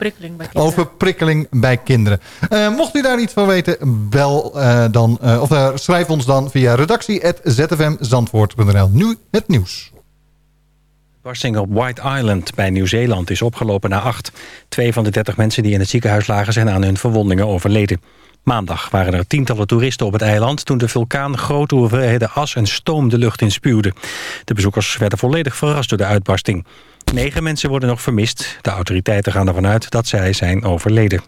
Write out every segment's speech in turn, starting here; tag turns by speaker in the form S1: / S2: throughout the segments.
S1: prikkeling bij kinderen.
S2: Over prikkeling bij kinderen. Uh, mocht u daar iets van weten, bel uh, dan, uh, of schrijf ons dan via redactie.zfmzandvoort.nl. Nu het nieuws.
S3: Barsting op White Island bij Nieuw-Zeeland is opgelopen naar acht. Twee van de dertig mensen die in het ziekenhuis lagen zijn aan hun verwondingen overleden. Maandag waren er tientallen toeristen op het eiland... toen de vulkaan grote hoeveelheden as en stoom de lucht in spuwde. De bezoekers werden volledig verrast door de uitbarsting. Negen mensen worden nog vermist. De autoriteiten gaan ervan uit dat zij zijn overleden.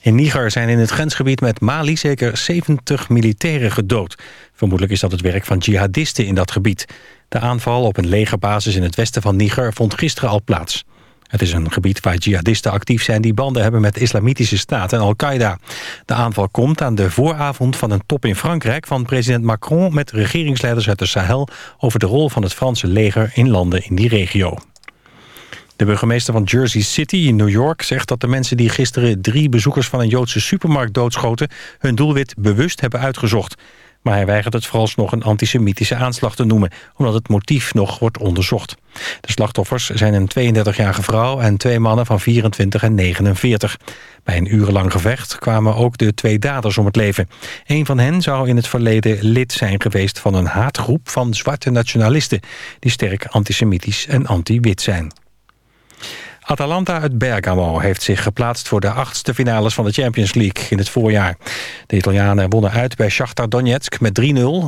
S3: In Niger zijn in het grensgebied met Mali zeker 70 militairen gedood. Vermoedelijk is dat het werk van jihadisten in dat gebied. De aanval op een legerbasis in het westen van Niger vond gisteren al plaats. Het is een gebied waar jihadisten actief zijn die banden hebben met de Islamitische Staat en Al-Qaeda. De aanval komt aan de vooravond van een top in Frankrijk van president Macron met regeringsleiders uit de Sahel over de rol van het Franse leger in landen in die regio. De burgemeester van Jersey City in New York zegt dat de mensen die gisteren drie bezoekers van een Joodse supermarkt doodschoten hun doelwit bewust hebben uitgezocht. Maar hij weigert het vooralsnog een antisemitische aanslag te noemen... omdat het motief nog wordt onderzocht. De slachtoffers zijn een 32-jarige vrouw en twee mannen van 24 en 49. Bij een urenlang gevecht kwamen ook de twee daders om het leven. Een van hen zou in het verleden lid zijn geweest van een haatgroep van zwarte nationalisten... die sterk antisemitisch en anti-wit zijn. Atalanta uit Bergamo heeft zich geplaatst voor de achtste finales van de Champions League in het voorjaar. De Italianen wonnen uit bij Shakhtar Donetsk met 3-0.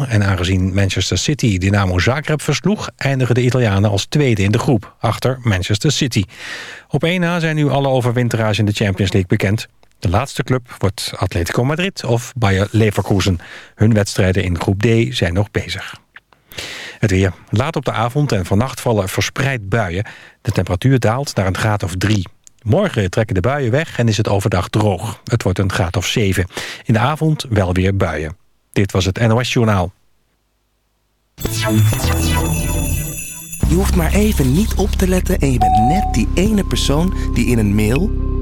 S3: En aangezien Manchester City Dynamo Zagreb versloeg... eindigen de Italianen als tweede in de groep, achter Manchester City. Op 1 na zijn nu alle overwinteraars in de Champions League bekend. De laatste club wordt Atletico Madrid of Bayer Leverkusen. Hun wedstrijden in groep D zijn nog bezig. Het weer. Laat op de avond en vannacht vallen verspreid buien. De temperatuur daalt naar een graad of drie. Morgen trekken de buien weg en is het overdag droog. Het wordt een graad of 7. In de avond wel weer buien. Dit was het NOS Journaal.
S4: Je hoeft maar even niet op te letten en je bent net die ene persoon die in een mail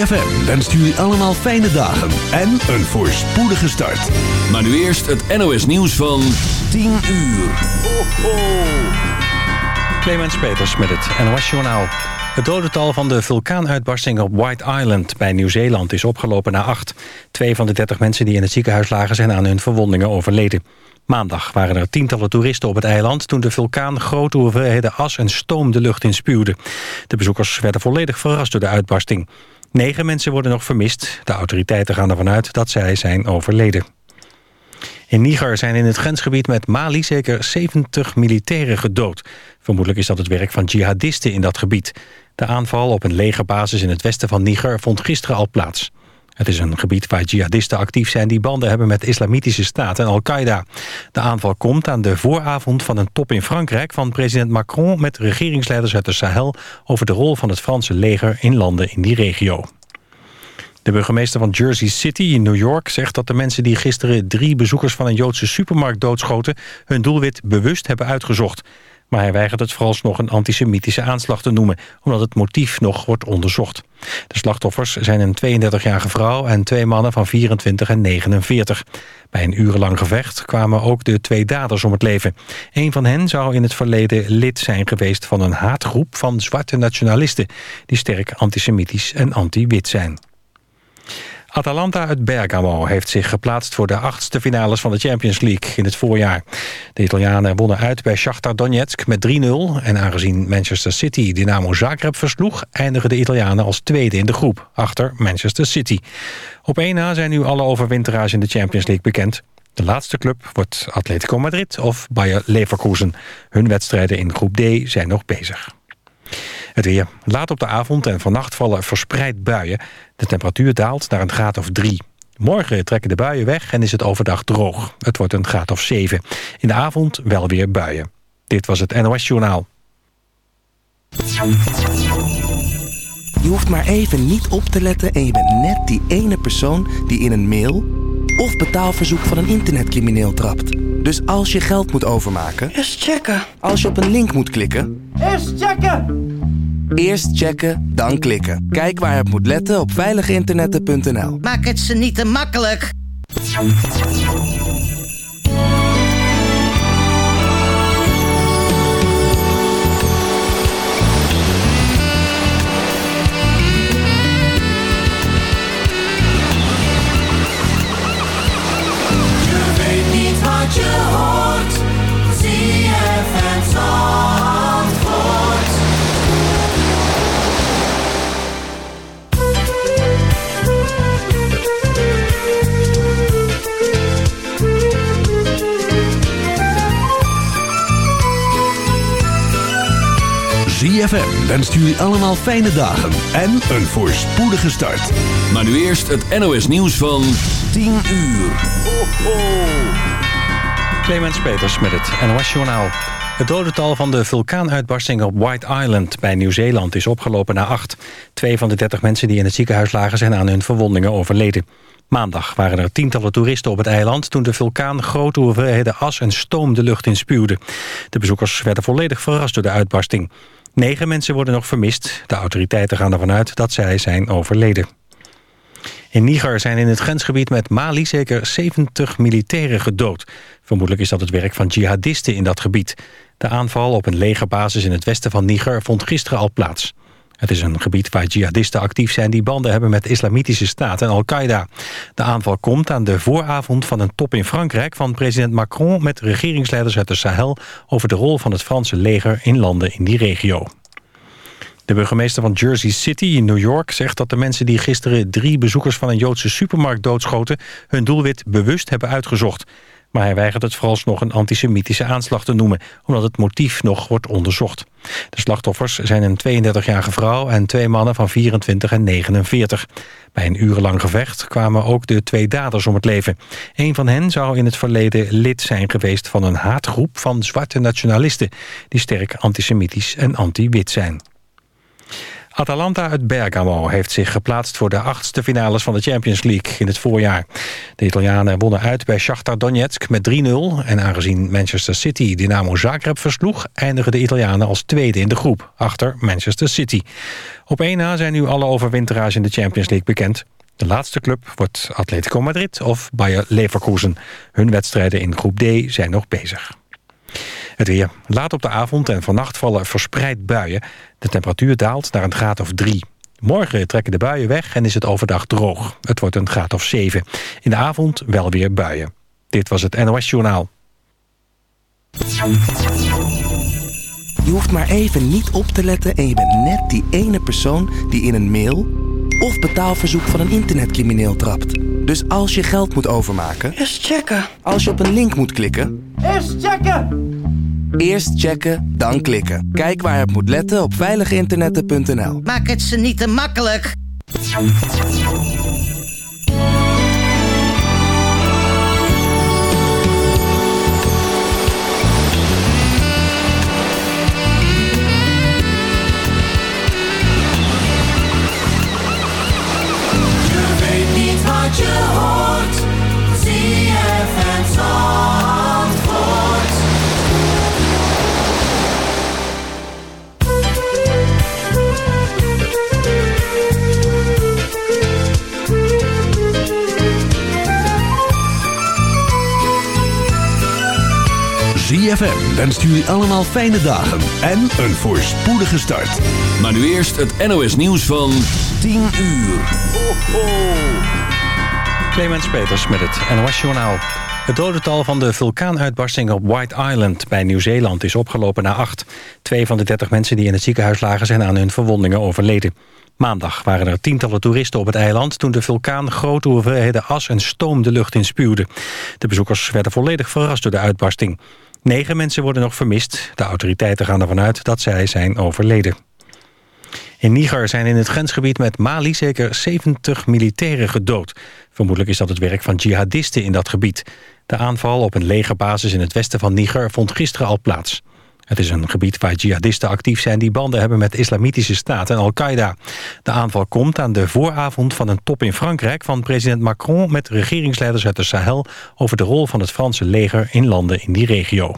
S5: ZFM wenst jullie allemaal fijne dagen en een voorspoedige start. Maar nu eerst het NOS nieuws van 10 uur. Ho, ho.
S3: Clemens Peters met het NOS Journaal. Het dodental van de vulkaanuitbarsting op White Island bij Nieuw-Zeeland is opgelopen naar acht. Twee van de dertig mensen die in het ziekenhuis lagen zijn aan hun verwondingen overleden. Maandag waren er tientallen toeristen op het eiland... toen de vulkaan grote hoeveelheden as en stoom de lucht in spuwde. De bezoekers werden volledig verrast door de uitbarsting. Negen mensen worden nog vermist. De autoriteiten gaan ervan uit dat zij zijn overleden. In Niger zijn in het grensgebied met Mali zeker 70 militairen gedood. Vermoedelijk is dat het werk van jihadisten in dat gebied. De aanval op een legerbasis in het westen van Niger vond gisteren al plaats. Het is een gebied waar jihadisten actief zijn die banden hebben met Islamitische Staat en Al-Qaeda. De aanval komt aan de vooravond van een top in Frankrijk van president Macron met regeringsleiders uit de Sahel over de rol van het Franse leger in landen in die regio. De burgemeester van Jersey City in New York zegt dat de mensen die gisteren drie bezoekers van een Joodse supermarkt doodschoten hun doelwit bewust hebben uitgezocht. Maar hij weigert het vooralsnog een antisemitische aanslag te noemen... omdat het motief nog wordt onderzocht. De slachtoffers zijn een 32-jarige vrouw en twee mannen van 24 en 49. Bij een urenlang gevecht kwamen ook de twee daders om het leven. Een van hen zou in het verleden lid zijn geweest van een haatgroep van zwarte nationalisten... die sterk antisemitisch en anti-wit zijn. Atalanta uit Bergamo heeft zich geplaatst voor de achtste finales van de Champions League in het voorjaar. De Italianen wonnen uit bij Shakhtar Donetsk met 3-0. En aangezien Manchester City Dynamo Zagreb versloeg... eindigen de Italianen als tweede in de groep, achter Manchester City. Op 1 na zijn nu alle overwinteraars in de Champions League bekend. De laatste club wordt Atletico Madrid of Bayer Leverkusen. Hun wedstrijden in groep D zijn nog bezig. Het weer. Laat op de avond en vannacht vallen verspreid buien. De temperatuur daalt naar een graad of drie. Morgen trekken de buien weg en is het overdag droog. Het wordt een graad of 7. In de avond wel weer buien. Dit was het NOS Journaal.
S4: Je hoeft maar even niet op te letten en je bent net die ene persoon die in een mail of betaalverzoek van een internetcrimineel trapt. Dus als je geld moet overmaken,
S6: Eerst checken.
S4: als je op een link moet klikken,
S6: Eerst checken.
S4: eerst checken, dan klikken. Kijk waar het moet letten op veiliginternetten.nl.
S6: Maak het ze niet te makkelijk.
S7: ZFM
S5: wenst jullie allemaal fijne dagen en een voorspoedige start. Maar nu eerst het NOS nieuws van 10 uur. Ho, ho.
S3: Clemens Peters met het NOS Journaal. Het dodental van de vulkaanuitbarsting op White Island bij Nieuw-Zeeland is opgelopen naar acht. Twee van de dertig mensen die in het ziekenhuis lagen zijn aan hun verwondingen overleden. Maandag waren er tientallen toeristen op het eiland... toen de vulkaan grote hoeveelheden as en stoom de lucht in spuwde. De bezoekers werden volledig verrast door de uitbarsting. Negen mensen worden nog vermist. De autoriteiten gaan ervan uit dat zij zijn overleden. In Niger zijn in het grensgebied met Mali zeker 70 militairen gedood. Vermoedelijk is dat het werk van jihadisten in dat gebied. De aanval op een legerbasis in het westen van Niger vond gisteren al plaats. Het is een gebied waar jihadisten actief zijn die banden hebben met de Islamitische Staat en Al-Qaeda. De aanval komt aan de vooravond van een top in Frankrijk van president Macron met regeringsleiders uit de Sahel over de rol van het Franse leger in landen in die regio. De burgemeester van Jersey City in New York zegt dat de mensen die gisteren drie bezoekers van een Joodse supermarkt doodschoten hun doelwit bewust hebben uitgezocht. Maar hij weigert het vooralsnog een antisemitische aanslag te noemen, omdat het motief nog wordt onderzocht. De slachtoffers zijn een 32-jarige vrouw en twee mannen van 24 en 49. Bij een urenlang gevecht kwamen ook de twee daders om het leven. Een van hen zou in het verleden lid zijn geweest van een haatgroep van zwarte nationalisten... die sterk antisemitisch en anti-wit zijn. Atalanta uit Bergamo heeft zich geplaatst voor de achtste finales van de Champions League in het voorjaar. De Italianen wonnen uit bij Shakhtar Donetsk met 3-0. En aangezien Manchester City Dynamo Zagreb versloeg... eindigen de Italianen als tweede in de groep, achter Manchester City. Op 1 na zijn nu alle overwinteraars in de Champions League bekend. De laatste club wordt Atletico Madrid of Bayer Leverkusen. Hun wedstrijden in groep D zijn nog bezig. Het weer. Laat op de avond en vannacht vallen verspreid buien. De temperatuur daalt naar een graad of 3. Morgen trekken de buien weg en is het overdag droog. Het wordt een graad of 7. In de avond wel weer buien. Dit was het NOS Journaal.
S4: Je hoeft maar even niet op te letten en je bent net die ene persoon die in een mail of betaalverzoek van een internetcrimineel trapt. Dus als je geld moet overmaken,
S6: Eerst checken.
S4: als je op een link moet klikken,
S6: Eerst checken.
S4: Eerst checken, dan klikken. Kijk waar het moet letten op veiliginternetten.nl.
S6: Maak het ze niet te makkelijk.
S7: Je weet niet wat je hoort. ZFM Zandvoort.
S5: ZFM wenst jullie allemaal fijne dagen en een voorspoedige start. Maar nu eerst het NOS nieuws van 10 uur. Ho, ho.
S3: Clemens Peters met het NOS Journaal. Het dodental van de vulkaanuitbarsting op White Island bij Nieuw-Zeeland is opgelopen naar acht. Twee van de dertig mensen die in het ziekenhuis lagen zijn aan hun verwondingen overleden. Maandag waren er tientallen toeristen op het eiland... toen de vulkaan grote hoeveelheden as en stoom de lucht inspuwde. De bezoekers werden volledig verrast door de uitbarsting. Negen mensen worden nog vermist. De autoriteiten gaan ervan uit dat zij zijn overleden. In Niger zijn in het grensgebied met Mali zeker 70 militairen gedood. Vermoedelijk is dat het werk van jihadisten in dat gebied. De aanval op een legerbasis in het westen van Niger vond gisteren al plaats. Het is een gebied waar jihadisten actief zijn die banden hebben met Islamitische Staat en Al-Qaeda. De aanval komt aan de vooravond van een top in Frankrijk van president Macron met regeringsleiders uit de Sahel over de rol van het Franse leger in landen in die regio.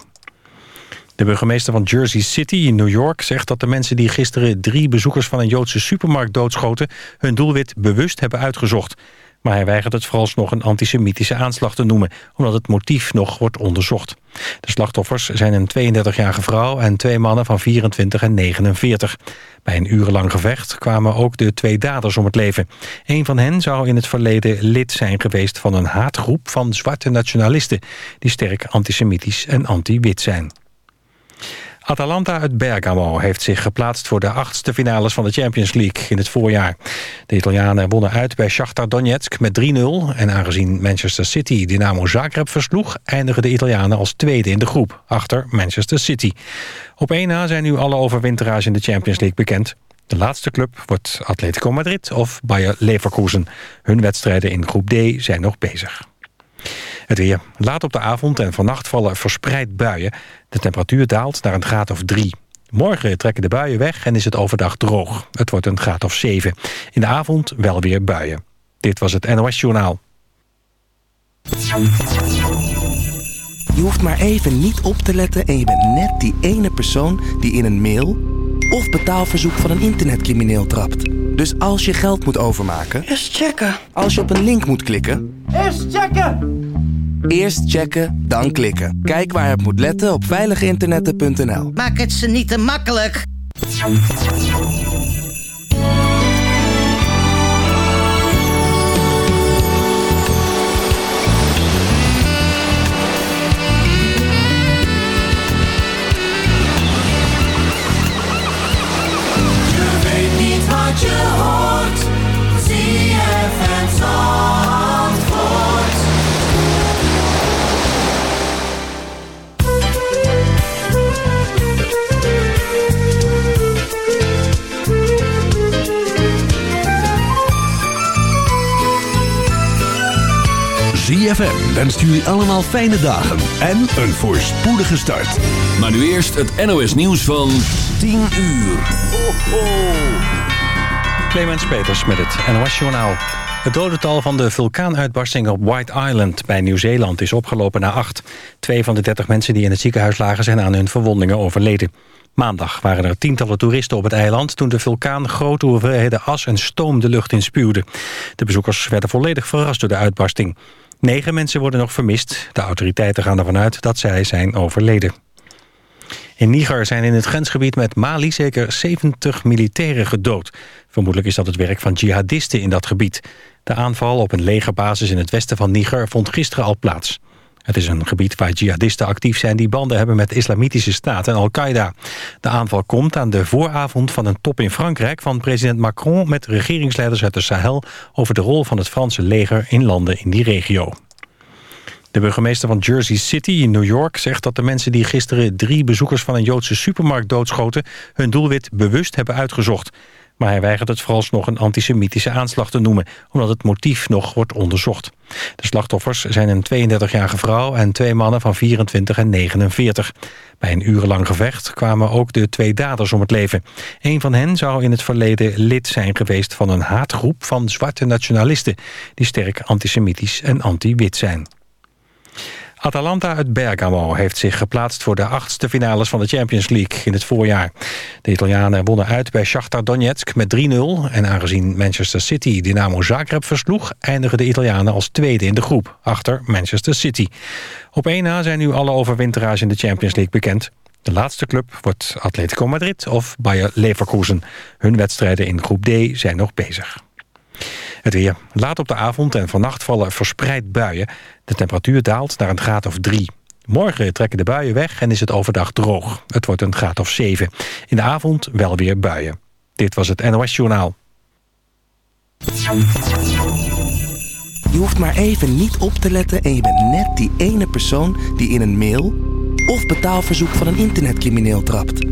S3: De burgemeester van Jersey City in New York zegt dat de mensen die gisteren drie bezoekers van een Joodse supermarkt doodschoten hun doelwit bewust hebben uitgezocht. Maar hij weigert het vooralsnog een antisemitische aanslag te noemen... omdat het motief nog wordt onderzocht. De slachtoffers zijn een 32-jarige vrouw en twee mannen van 24 en 49. Bij een urenlang gevecht kwamen ook de twee daders om het leven. Een van hen zou in het verleden lid zijn geweest van een haatgroep van zwarte nationalisten... die sterk antisemitisch en anti-wit zijn. Atalanta uit Bergamo heeft zich geplaatst voor de achtste finales van de Champions League in het voorjaar. De Italianen wonnen uit bij Shakhtar Donetsk met 3-0. En aangezien Manchester City Dynamo Zagreb versloeg... eindigen de Italianen als tweede in de groep, achter Manchester City. Op 1 na zijn nu alle overwinteraars in de Champions League bekend. De laatste club wordt Atletico Madrid of Bayer Leverkusen. Hun wedstrijden in groep D zijn nog bezig. Het weer. Laat op de avond en vannacht vallen verspreid buien. De temperatuur daalt naar een graad of drie. Morgen trekken de buien weg en is het overdag droog. Het wordt een graad of 7. In de avond wel weer buien. Dit was het NOS Journaal.
S4: Je hoeft maar even niet op te letten en je bent net die ene persoon die in een mail of betaalverzoek van een internetcrimineel trapt. Dus als je geld moet overmaken,
S6: Eerst checken.
S4: als je op een link moet klikken,
S6: Eerst checken.
S4: Eerst checken, dan klikken. Kijk waar het moet letten op veiliginternetten.nl.
S6: Maak het ze niet te makkelijk.
S7: Je weet niet wat je hoort.
S5: 3FM jullie allemaal fijne dagen en een voorspoedige start. Maar nu eerst het NOS nieuws van 10 uur. Ho, ho.
S3: Clemens Peters met het NOS Journaal. Het dodental van de vulkaanuitbarsting op White Island bij Nieuw-Zeeland is opgelopen naar acht. Twee van de dertig mensen die in het ziekenhuis lagen zijn aan hun verwondingen overleden. Maandag waren er tientallen toeristen op het eiland... toen de vulkaan grote hoeveelheden as en stoom de lucht in spuwde. De bezoekers werden volledig verrast door de uitbarsting. Negen mensen worden nog vermist. De autoriteiten gaan ervan uit dat zij zijn overleden. In Niger zijn in het grensgebied met Mali zeker 70 militairen gedood. Vermoedelijk is dat het werk van jihadisten in dat gebied. De aanval op een legerbasis in het westen van Niger vond gisteren al plaats. Het is een gebied waar jihadisten actief zijn die banden hebben met de Islamitische Staat en Al-Qaeda. De aanval komt aan de vooravond van een top in Frankrijk van president Macron met regeringsleiders uit de Sahel over de rol van het Franse leger in landen in die regio. De burgemeester van Jersey City in New York zegt dat de mensen die gisteren drie bezoekers van een Joodse supermarkt doodschoten hun doelwit bewust hebben uitgezocht. Maar hij weigert het vooralsnog een antisemitische aanslag te noemen, omdat het motief nog wordt onderzocht. De slachtoffers zijn een 32-jarige vrouw en twee mannen van 24 en 49. Bij een urenlang gevecht kwamen ook de twee daders om het leven. Een van hen zou in het verleden lid zijn geweest van een haatgroep van zwarte nationalisten... die sterk antisemitisch en anti-wit zijn. Atalanta uit Bergamo heeft zich geplaatst voor de achtste finales van de Champions League in het voorjaar. De Italianen wonnen uit bij Shakhtar Donetsk met 3-0. En aangezien Manchester City Dynamo Zagreb versloeg, eindigen de Italianen als tweede in de groep, achter Manchester City. Op 1 na zijn nu alle overwinteraars in de Champions League bekend. De laatste club wordt Atletico Madrid of Bayer Leverkusen. Hun wedstrijden in groep D zijn nog bezig. Het weer. Laat op de avond en vannacht vallen verspreid buien. De temperatuur daalt naar een graad of 3. Morgen trekken de buien weg en is het overdag droog. Het wordt een graad of 7. In de avond wel weer buien. Dit was het NOS Journaal.
S4: Je hoeft maar even niet op te letten en je bent net die ene persoon die in een mail of betaalverzoek van een internetcrimineel trapt.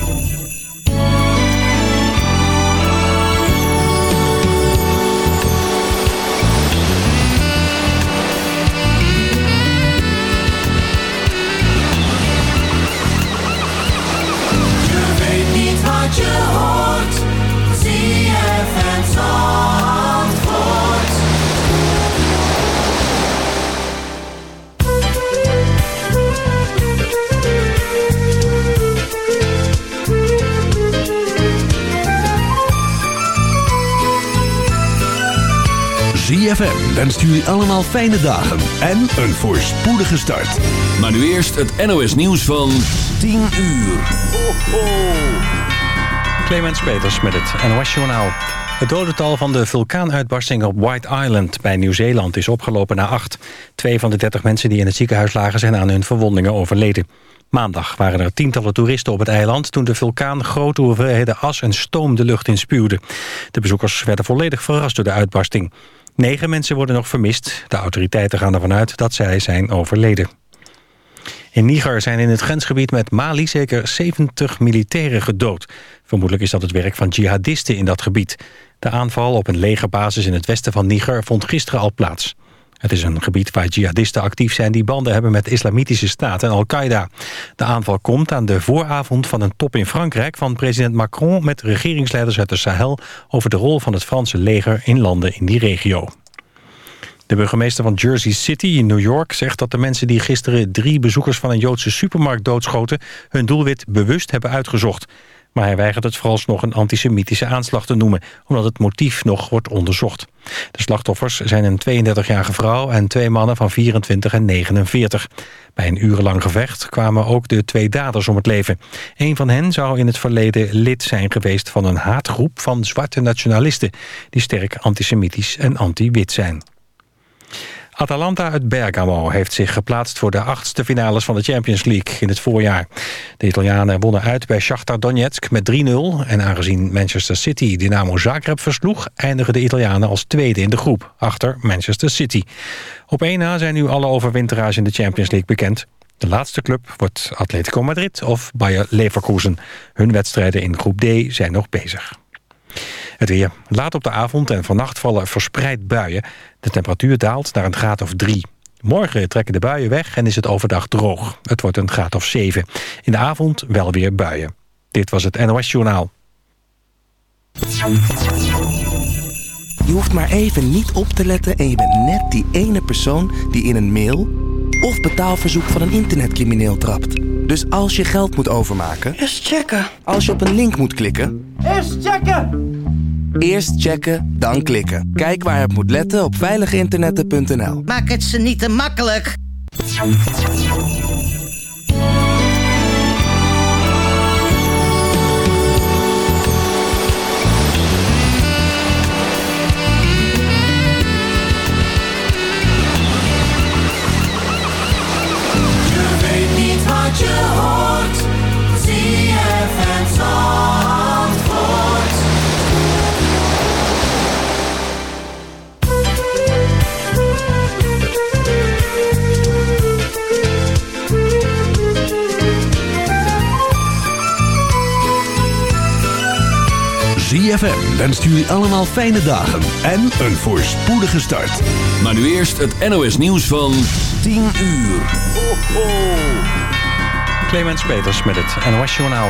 S7: ZFM
S5: wenst jullie allemaal fijne dagen en een voorspoedige start. Maar nu eerst het NOS nieuws van 10 uur. Ho, ho.
S3: Clemens Peters met het NOS Journaal. Het dodental van de vulkaanuitbarsting op White Island bij Nieuw-Zeeland is opgelopen naar acht. Twee van de dertig mensen die in het ziekenhuis lagen zijn aan hun verwondingen overleden. Maandag waren er tientallen toeristen op het eiland... toen de vulkaan grote hoeveelheden as en stoom de lucht in spuwde. De bezoekers werden volledig verrast door de uitbarsting. Negen mensen worden nog vermist. De autoriteiten gaan ervan uit dat zij zijn overleden. In Niger zijn in het grensgebied met Mali zeker 70 militairen gedood. Vermoedelijk is dat het werk van jihadisten in dat gebied. De aanval op een legerbasis in het westen van Niger vond gisteren al plaats. Het is een gebied waar jihadisten actief zijn die banden hebben met de Islamitische Staat en Al-Qaeda. De aanval komt aan de vooravond van een top in Frankrijk van president Macron met regeringsleiders uit de Sahel over de rol van het Franse leger in landen in die regio. De burgemeester van Jersey City in New York zegt dat de mensen die gisteren drie bezoekers van een Joodse supermarkt doodschoten hun doelwit bewust hebben uitgezocht. Maar hij weigert het vooralsnog een antisemitische aanslag te noemen, omdat het motief nog wordt onderzocht. De slachtoffers zijn een 32-jarige vrouw en twee mannen van 24 en 49. Bij een urenlang gevecht kwamen ook de twee daders om het leven. Een van hen zou in het verleden lid zijn geweest van een haatgroep van zwarte nationalisten... die sterk antisemitisch en anti-wit zijn. Atalanta uit Bergamo heeft zich geplaatst voor de achtste finales van de Champions League in het voorjaar. De Italianen wonnen uit bij Shakhtar Donetsk met 3-0. En aangezien Manchester City Dynamo Zagreb versloeg... eindigen de Italianen als tweede in de groep, achter Manchester City. Op 1 na zijn nu alle overwinteraars in de Champions League bekend. De laatste club wordt Atletico Madrid of Bayer Leverkusen. Hun wedstrijden in groep D zijn nog bezig. Het weer. Laat op de avond en vannacht vallen verspreid buien. De temperatuur daalt naar een graad of 3. Morgen trekken de buien weg en is het overdag droog. Het wordt een graad of 7. In de avond wel weer buien. Dit was het NOS Journaal.
S4: Je hoeft maar even niet op te letten en je bent net die ene persoon die in een mail of betaalverzoek van een internetcrimineel trapt. Dus als je geld moet overmaken,
S6: Eerst checken.
S4: als je op een link moet klikken,
S6: Eerst checken.
S4: eerst checken, dan klikken. Kijk waar je op moet letten op veiliginternetten.nl.
S6: Maak het ze niet te makkelijk.
S7: ZFM
S5: wenst jullie allemaal fijne dagen en een voorspoedige start. Maar nu eerst het NOS nieuws van 10 uur. Ho, ho.
S3: Clemens Peters met het NOS Journaal.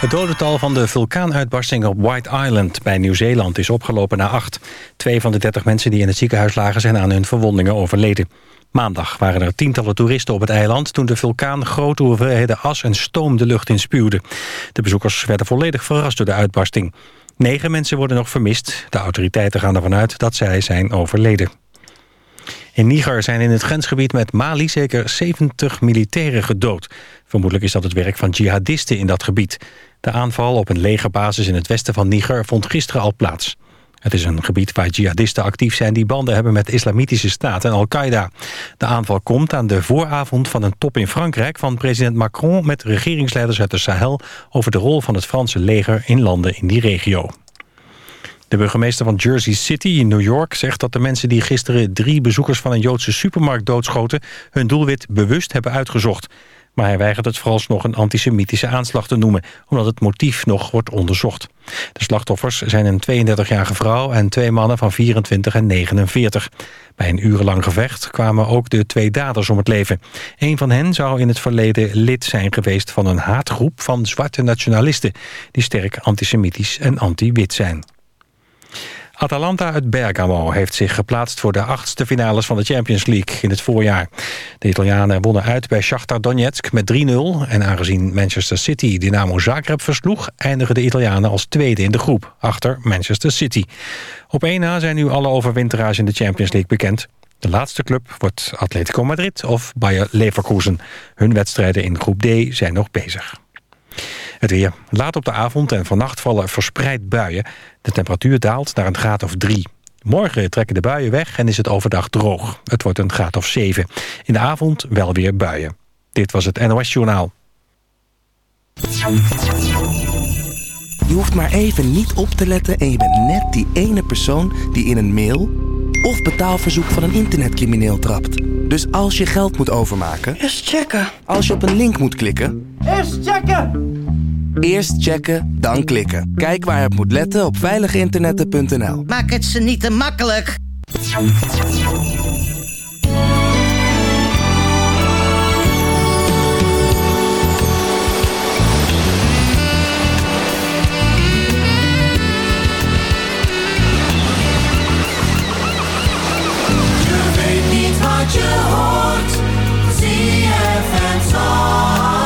S3: Het dodental van de vulkaanuitbarsting op White Island bij Nieuw-Zeeland is opgelopen naar acht. Twee van de dertig mensen die in het ziekenhuis lagen zijn aan hun verwondingen overleden. Maandag waren er tientallen toeristen op het eiland... toen de vulkaan grote hoeveelheden as en stoom de lucht in spuwde. De bezoekers werden volledig verrast door de uitbarsting. Negen mensen worden nog vermist. De autoriteiten gaan ervan uit dat zij zijn overleden. In Niger zijn in het grensgebied met Mali zeker 70 militairen gedood. Vermoedelijk is dat het werk van jihadisten in dat gebied. De aanval op een legerbasis in het westen van Niger vond gisteren al plaats. Het is een gebied waar jihadisten actief zijn die banden hebben met Islamitische Staat en Al-Qaeda. De aanval komt aan de vooravond van een top in Frankrijk van president Macron met regeringsleiders uit de Sahel over de rol van het Franse leger in landen in die regio. De burgemeester van Jersey City in New York zegt dat de mensen die gisteren drie bezoekers van een Joodse supermarkt doodschoten hun doelwit bewust hebben uitgezocht. Maar hij weigert het vooralsnog een antisemitische aanslag te noemen... omdat het motief nog wordt onderzocht. De slachtoffers zijn een 32-jarige vrouw en twee mannen van 24 en 49. Bij een urenlang gevecht kwamen ook de twee daders om het leven. Een van hen zou in het verleden lid zijn geweest van een haatgroep van zwarte nationalisten... die sterk antisemitisch en anti-wit zijn. Atalanta uit Bergamo heeft zich geplaatst voor de achtste finales van de Champions League in het voorjaar. De Italianen wonnen uit bij Shakhtar Donetsk met 3-0. En aangezien Manchester City Dynamo Zagreb versloeg... eindigen de Italianen als tweede in de groep, achter Manchester City. Op 1 na zijn nu alle overwinteraars in de Champions League bekend. De laatste club wordt Atletico Madrid of Bayer Leverkusen. Hun wedstrijden in groep D zijn nog bezig. Het weer. Laat op de avond en vannacht vallen verspreid buien. De temperatuur daalt naar een graad of drie. Morgen trekken de buien weg en is het overdag droog. Het wordt een graad of 7. In de avond wel weer buien. Dit was het NOS Journaal.
S4: Je hoeft maar even niet op te letten en je bent net die ene persoon die in een mail of betaalverzoek van een internetcrimineel trapt. Dus als je geld moet overmaken,
S6: Eerst checken.
S4: als je op een link moet klikken,
S6: Eerst checken.
S4: Eerst checken, dan klikken. Kijk waar je op moet letten op veiliginternetten.nl.
S6: Maak het ze niet te makkelijk.
S7: Je weet niet wat je hoort. ZFM Zandvoort.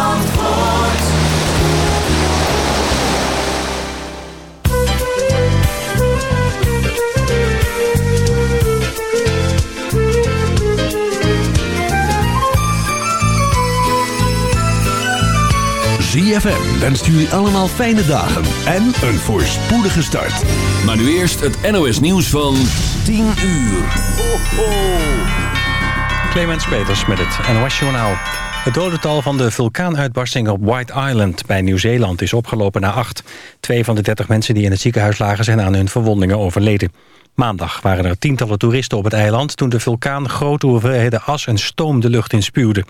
S5: ZFM wenst jullie allemaal fijne dagen en een voorspoedige start. Maar nu eerst het NOS nieuws van 10 uur. Ho, ho.
S3: Clemens Peters met het NOS Journaal. Het dodental van de vulkaanuitbarsting op White Island bij Nieuw-Zeeland is opgelopen naar acht. Twee van de dertig mensen die in het ziekenhuis lagen zijn aan hun verwondingen overleden. Maandag waren er tientallen toeristen op het eiland... toen de vulkaan grote hoeveelheden as en stoom de lucht in spuwde.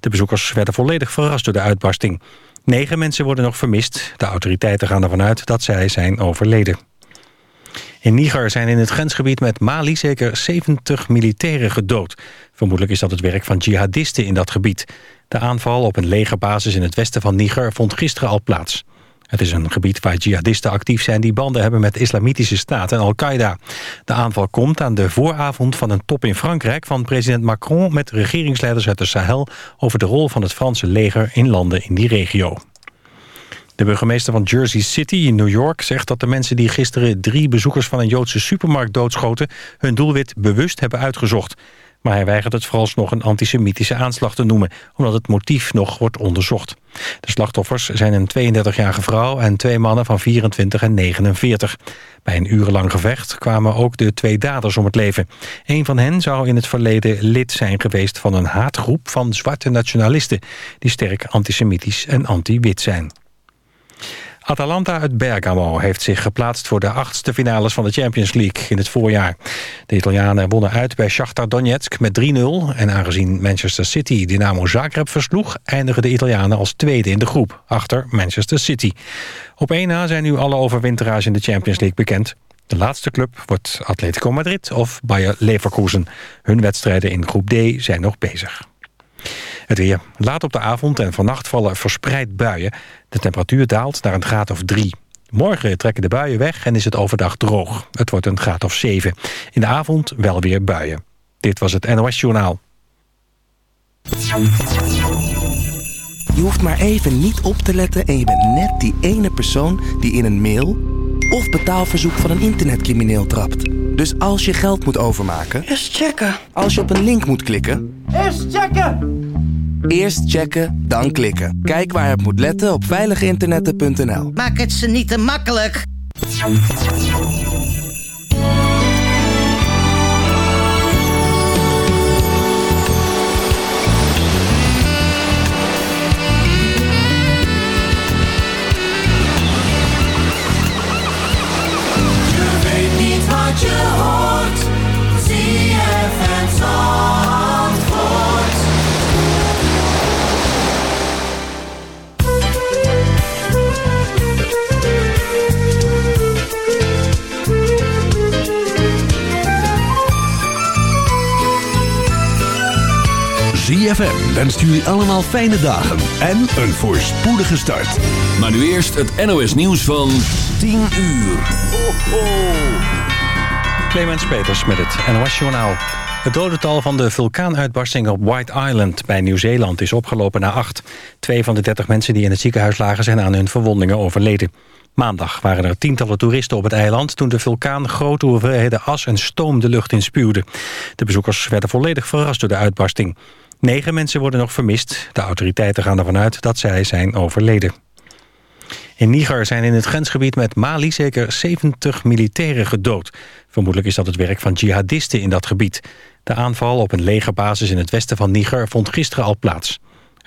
S3: De bezoekers werden volledig verrast door de uitbarsting. Negen mensen worden nog vermist. De autoriteiten gaan ervan uit dat zij zijn overleden. In Niger zijn in het grensgebied met Mali zeker 70 militairen gedood. Vermoedelijk is dat het werk van jihadisten in dat gebied. De aanval op een legerbasis in het westen van Niger vond gisteren al plaats. Het is een gebied waar jihadisten actief zijn die banden hebben met Islamitische Staat en Al-Qaeda. De aanval komt aan de vooravond van een top in Frankrijk van president Macron met regeringsleiders uit de Sahel over de rol van het Franse leger in landen in die regio. De burgemeester van Jersey City in New York zegt dat de mensen die gisteren drie bezoekers van een Joodse supermarkt doodschoten hun doelwit bewust hebben uitgezocht. Maar hij weigert het vooralsnog een antisemitische aanslag te noemen, omdat het motief nog wordt onderzocht. De slachtoffers zijn een 32-jarige vrouw en twee mannen van 24 en 49. Bij een urenlang gevecht kwamen ook de twee daders om het leven. Een van hen zou in het verleden lid zijn geweest van een haatgroep van zwarte nationalisten... die sterk antisemitisch en anti-wit zijn. Atalanta uit Bergamo heeft zich geplaatst voor de achtste finales van de Champions League in het voorjaar. De Italianen wonnen uit bij Shakhtar Donetsk met 3-0. En aangezien Manchester City Dynamo Zagreb versloeg... eindigen de Italianen als tweede in de groep, achter Manchester City. Op 1 na zijn nu alle overwinteraars in de Champions League bekend. De laatste club wordt Atletico Madrid of Bayer Leverkusen. Hun wedstrijden in groep D zijn nog bezig. Het weer. Laat op de avond en vannacht vallen verspreid buien. De temperatuur daalt naar een graad of drie. Morgen trekken de buien weg en is het overdag droog. Het wordt een graad of 7. In de avond wel weer buien. Dit was het NOS Journaal.
S4: Je hoeft maar even niet op te letten en je bent net die ene persoon die in een mail of betaalverzoek van een internetcrimineel trapt. Dus als je geld moet overmaken,
S6: Eerst checken.
S4: als je op een link moet klikken,
S6: Eerst checken.
S4: Eerst checken, dan klikken. Kijk waar op moet letten op veiliginternetten.nl.
S6: Maak het ze niet te makkelijk.
S5: ZFM wenst jullie allemaal fijne dagen en een voorspoedige start. Maar nu eerst het NOS nieuws van 10 uur. Ho, ho.
S3: Clemens Peters met het NOS Journaal. Het dodental van de vulkaanuitbarsting op White Island bij Nieuw-Zeeland is opgelopen naar acht. Twee van de dertig mensen die in het ziekenhuis lagen zijn aan hun verwondingen overleden. Maandag waren er tientallen toeristen op het eiland... toen de vulkaan grote hoeveelheden as en stoom de lucht in spuwde. De bezoekers werden volledig verrast door de uitbarsting. Negen mensen worden nog vermist. De autoriteiten gaan ervan uit dat zij zijn overleden. In Niger zijn in het grensgebied met Mali zeker 70 militairen gedood. Vermoedelijk is dat het werk van jihadisten in dat gebied. De aanval op een legerbasis in het westen van Niger vond gisteren al plaats.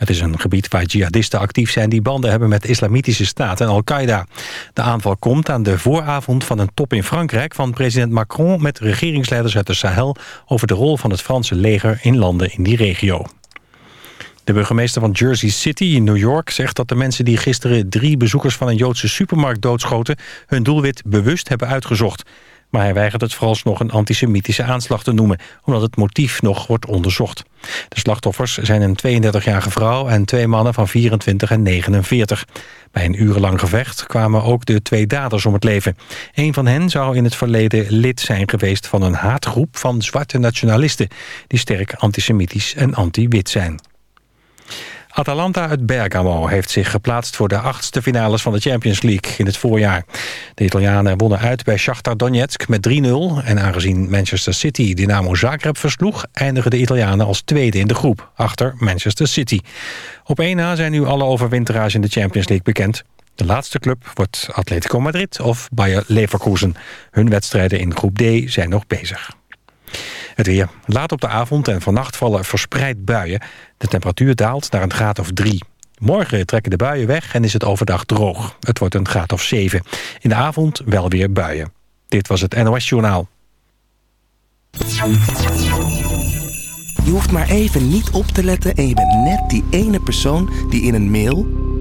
S3: Het is een gebied waar jihadisten actief zijn die banden hebben met de Islamitische Staat en Al-Qaeda. De aanval komt aan de vooravond van een top in Frankrijk van president Macron met regeringsleiders uit de Sahel over de rol van het Franse leger in landen in die regio. De burgemeester van Jersey City in New York zegt dat de mensen die gisteren drie bezoekers van een Joodse supermarkt doodschoten hun doelwit bewust hebben uitgezocht. Maar hij weigert het vooralsnog een antisemitische aanslag te noemen... omdat het motief nog wordt onderzocht. De slachtoffers zijn een 32-jarige vrouw en twee mannen van 24 en 49. Bij een urenlang gevecht kwamen ook de twee daders om het leven. Een van hen zou in het verleden lid zijn geweest van een haatgroep van zwarte nationalisten... die sterk antisemitisch en anti-wit zijn. Atalanta uit Bergamo heeft zich geplaatst voor de achtste finales van de Champions League in het voorjaar. De Italianen wonnen uit bij Shakhtar Donetsk met 3-0. En aangezien Manchester City Dynamo Zagreb versloeg... eindigen de Italianen als tweede in de groep, achter Manchester City. Op 1 na zijn nu alle overwinteraars in de Champions League bekend. De laatste club wordt Atletico Madrid of Bayer Leverkusen. Hun wedstrijden in groep D zijn nog bezig. Het weer. Laat op de avond en vannacht vallen verspreid buien. De temperatuur daalt naar een graad of drie. Morgen trekken de buien weg en is het overdag droog. Het wordt een graad of 7. In de avond wel weer buien. Dit was het NOS Journaal.
S4: Je hoeft maar even niet op te letten en je bent net die ene persoon die in een mail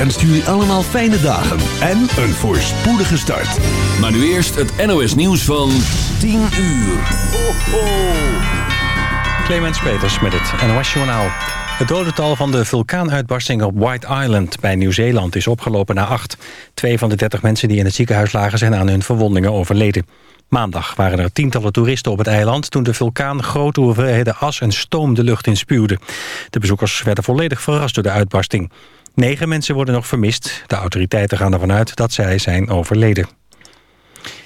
S5: Wenst jullie allemaal fijne dagen en een voorspoedige start. Maar nu eerst het NOS nieuws van 10 uur. Ho, ho.
S3: Clemens Peters met het NOS Journaal. Het dodental van de vulkaanuitbarsting op White Island bij Nieuw-Zeeland is opgelopen naar acht. Twee van de dertig mensen die in het ziekenhuis lagen zijn aan hun verwondingen overleden. Maandag waren er tientallen toeristen op het eiland... toen de vulkaan grote hoeveelheden as en stoom de lucht in spuwde. De bezoekers werden volledig verrast door de uitbarsting. Negen mensen worden nog vermist. De autoriteiten gaan ervan uit dat zij zijn overleden.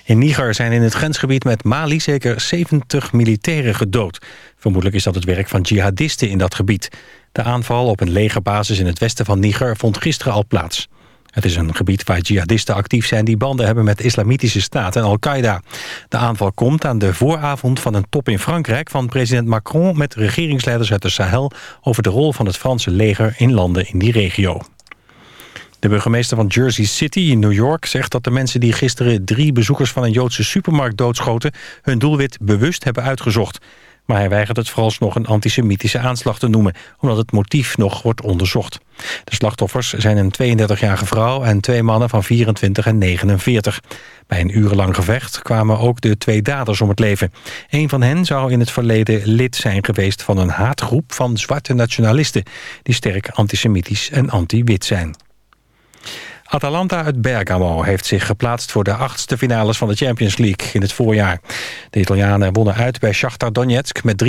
S3: In Niger zijn in het grensgebied met Mali zeker 70 militairen gedood. Vermoedelijk is dat het werk van jihadisten in dat gebied. De aanval op een legerbasis in het westen van Niger vond gisteren al plaats. Het is een gebied waar jihadisten actief zijn die banden hebben met de Islamitische Staat en Al-Qaeda. De aanval komt aan de vooravond van een top in Frankrijk van president Macron met regeringsleiders uit de Sahel over de rol van het Franse leger in landen in die regio. De burgemeester van Jersey City in New York zegt dat de mensen die gisteren drie bezoekers van een Joodse supermarkt doodschoten hun doelwit bewust hebben uitgezocht. Maar hij weigert het vooralsnog een antisemitische aanslag te noemen, omdat het motief nog wordt onderzocht. De slachtoffers zijn een 32-jarige vrouw en twee mannen van 24 en 49. Bij een urenlang gevecht kwamen ook de twee daders om het leven. Een van hen zou in het verleden lid zijn geweest van een haatgroep van zwarte nationalisten... die sterk antisemitisch en anti-wit zijn. Atalanta uit Bergamo heeft zich geplaatst voor de achtste finales van de Champions League in het voorjaar. De Italianen wonnen uit bij Shakhtar Donetsk met 3-0.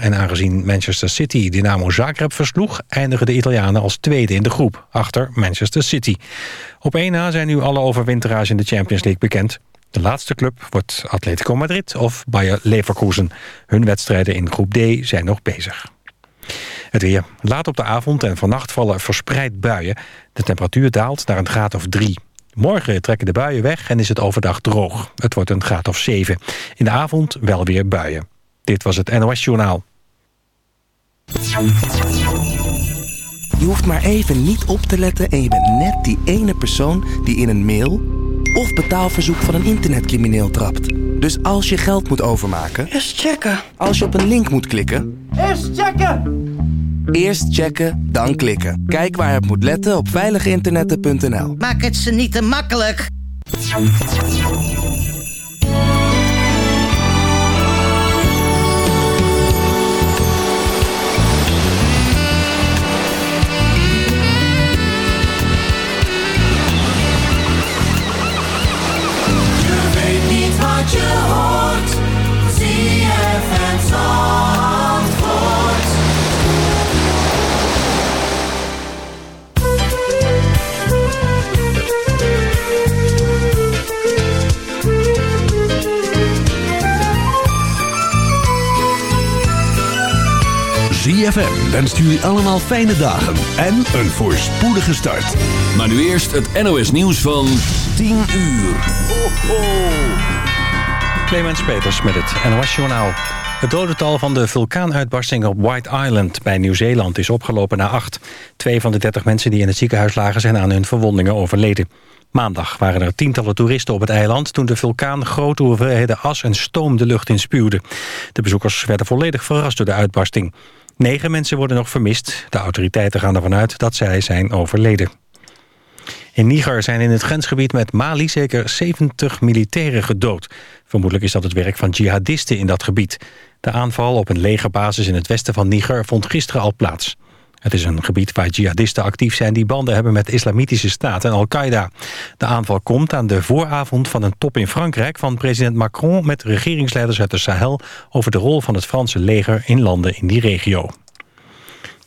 S3: En aangezien Manchester City Dynamo Zagreb versloeg... eindigen de Italianen als tweede in de groep, achter Manchester City. Op 1 na zijn nu alle overwinteraars in de Champions League bekend. De laatste club wordt Atletico Madrid of Bayer Leverkusen. Hun wedstrijden in groep D zijn nog bezig. Het weer. Laat op de avond en vannacht vallen verspreid buien. De temperatuur daalt naar een graad of 3. Morgen trekken de buien weg en is het overdag droog. Het wordt een graad of 7. In de avond wel weer buien. Dit was het NOS Journaal.
S4: Je hoeft maar even niet op te letten en je bent net die ene persoon die in een mail of betaalverzoek van een internetcrimineel trapt. Dus als je geld moet overmaken,
S6: Eerst checken.
S4: als je op een link moet klikken,
S6: Eerst checken.
S4: Eerst checken, dan klikken. Kijk waar het moet letten op veiliginternetten.nl.
S6: Maak het ze niet te makkelijk.
S7: Je weet niet wat je hoort. ZFM
S5: wenst jullie allemaal fijne dagen en een voorspoedige start. Maar nu eerst het NOS nieuws van 10 uur. Ho, ho.
S3: Clemens Peters met het NOS Journaal. Het dodental van de vulkaanuitbarsting op White Island bij Nieuw-Zeeland is opgelopen naar acht. Twee van de dertig mensen die in het ziekenhuis lagen zijn aan hun verwondingen overleden. Maandag waren er tientallen toeristen op het eiland... toen de vulkaan grote hoeveelheden as en stoom de lucht in spuwde. De bezoekers werden volledig verrast door de uitbarsting. Negen mensen worden nog vermist. De autoriteiten gaan ervan uit dat zij zijn overleden. In Niger zijn in het grensgebied met Mali zeker 70 militairen gedood. Vermoedelijk is dat het werk van jihadisten in dat gebied. De aanval op een legerbasis in het westen van Niger vond gisteren al plaats. Het is een gebied waar jihadisten actief zijn die banden hebben met Islamitische Staat en Al-Qaeda. De aanval komt aan de vooravond van een top in Frankrijk van president Macron met regeringsleiders uit de Sahel over de rol van het Franse leger in landen in die regio.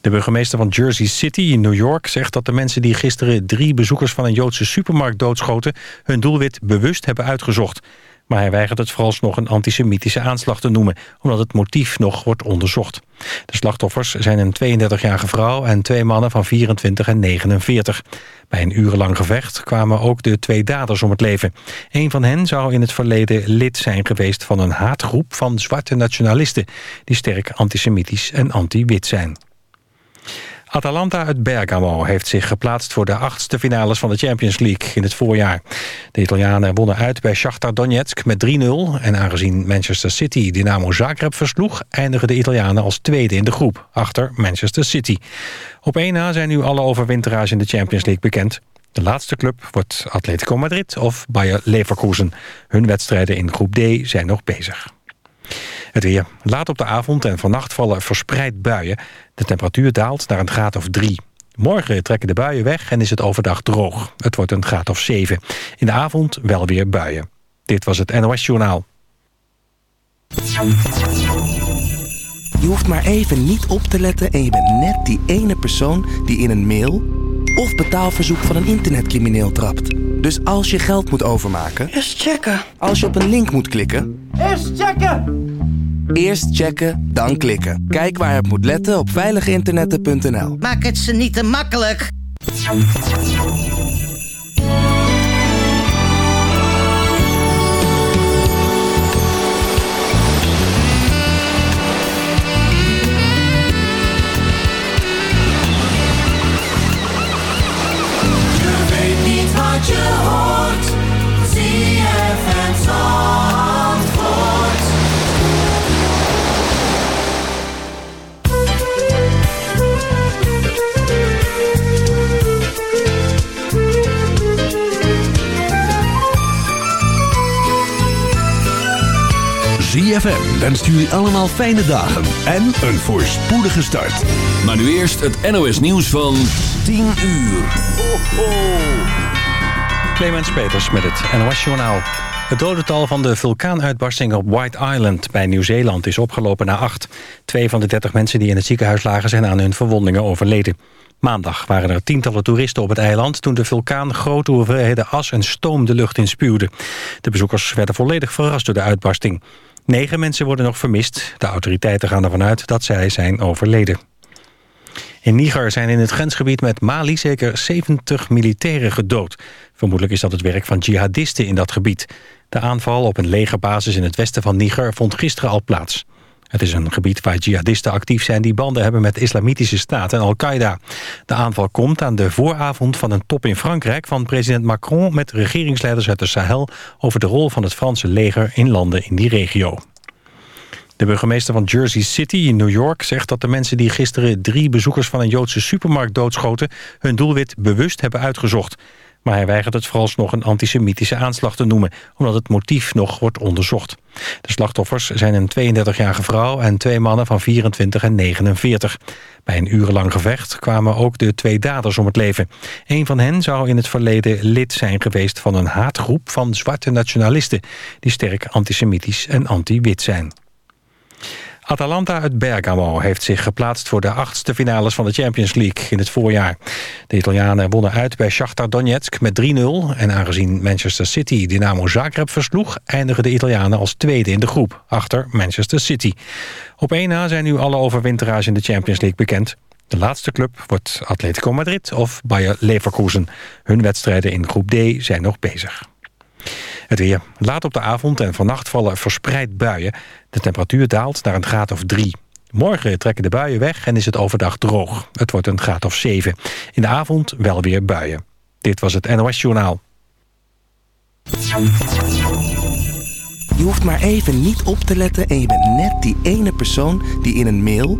S3: De burgemeester van Jersey City in New York zegt dat de mensen die gisteren drie bezoekers van een Joodse supermarkt doodschoten hun doelwit bewust hebben uitgezocht. Maar hij weigert het vooralsnog een antisemitische aanslag te noemen, omdat het motief nog wordt onderzocht. De slachtoffers zijn een 32-jarige vrouw en twee mannen van 24 en 49. Bij een urenlang gevecht kwamen ook de twee daders om het leven. Een van hen zou in het verleden lid zijn geweest van een haatgroep van zwarte nationalisten... die sterk antisemitisch en anti-wit zijn. Atalanta uit Bergamo heeft zich geplaatst voor de achtste finales van de Champions League in het voorjaar. De Italianen wonnen uit bij Shakhtar Donetsk met 3-0. En aangezien Manchester City Dynamo Zagreb versloeg... eindigen de Italianen als tweede in de groep, achter Manchester City. Op 1 na zijn nu alle overwinteraars in de Champions League bekend. De laatste club wordt Atletico Madrid of Bayer Leverkusen. Hun wedstrijden in groep D zijn nog bezig. Het weer. Laat op de avond en vannacht vallen verspreid buien. De temperatuur daalt naar een graad of 3. Morgen trekken de buien weg en is het overdag droog. Het wordt een graad of 7. In de avond wel weer buien. Dit was het NOS Journaal.
S4: Je hoeft maar even niet op te letten en je bent net die ene persoon die in een mail of betaalverzoek van een internetcrimineel trapt. Dus als je geld moet overmaken,
S6: Eerst checken.
S4: als je op een link moet klikken,
S6: Eerst checken.
S4: Eerst checken, dan klikken. Kijk waar het moet letten op veiliginternetten.nl.
S6: Maak het ze niet te makkelijk.
S7: Je weet niet wat je hoort. ZFM Zandvoort.
S5: ZFM wenst jullie allemaal fijne dagen en een voorspoedige start. Maar nu eerst het NOS nieuws van 10 uur. Ho, ho.
S3: Clemens Peters met het NOS Journaal. Het dodental van de vulkaanuitbarsting op White Island bij Nieuw-Zeeland is opgelopen naar acht. Twee van de dertig mensen die in het ziekenhuis lagen zijn aan hun verwondingen overleden. Maandag waren er tientallen toeristen op het eiland... toen de vulkaan grote hoeveelheden as en stoom de lucht in spuwde. De bezoekers werden volledig verrast door de uitbarsting. Negen mensen worden nog vermist. De autoriteiten gaan ervan uit dat zij zijn overleden. In Niger zijn in het grensgebied met Mali zeker 70 militairen gedood. Vermoedelijk is dat het werk van jihadisten in dat gebied. De aanval op een legerbasis in het westen van Niger vond gisteren al plaats. Het is een gebied waar jihadisten actief zijn die banden hebben met de Islamitische Staat en Al-Qaeda. De aanval komt aan de vooravond van een top in Frankrijk van president Macron met regeringsleiders uit de Sahel over de rol van het Franse leger in landen in die regio. De burgemeester van Jersey City in New York zegt dat de mensen die gisteren drie bezoekers van een Joodse supermarkt doodschoten hun doelwit bewust hebben uitgezocht. Maar hij weigert het vooralsnog een antisemitische aanslag te noemen... omdat het motief nog wordt onderzocht. De slachtoffers zijn een 32-jarige vrouw en twee mannen van 24 en 49. Bij een urenlang gevecht kwamen ook de twee daders om het leven. Een van hen zou in het verleden lid zijn geweest van een haatgroep van zwarte nationalisten... die sterk antisemitisch en anti-wit zijn. Atalanta uit Bergamo heeft zich geplaatst voor de achtste finales van de Champions League in het voorjaar. De Italianen wonnen uit bij Shakhtar Donetsk met 3-0. En aangezien Manchester City Dynamo Zagreb versloeg... eindigen de Italianen als tweede in de groep, achter Manchester City. Op 1 na zijn nu alle overwinteraars in de Champions League bekend. De laatste club wordt Atletico Madrid of Bayer Leverkusen. Hun wedstrijden in groep D zijn nog bezig. Het weer. Laat op de avond en vannacht vallen verspreid buien. De temperatuur daalt naar een graad of drie. Morgen trekken de buien weg en is het overdag droog. Het wordt een graad of 7. In de avond wel weer buien. Dit was het NOS Journaal.
S4: Je hoeft maar even niet op te letten en je bent net die ene persoon die in een mail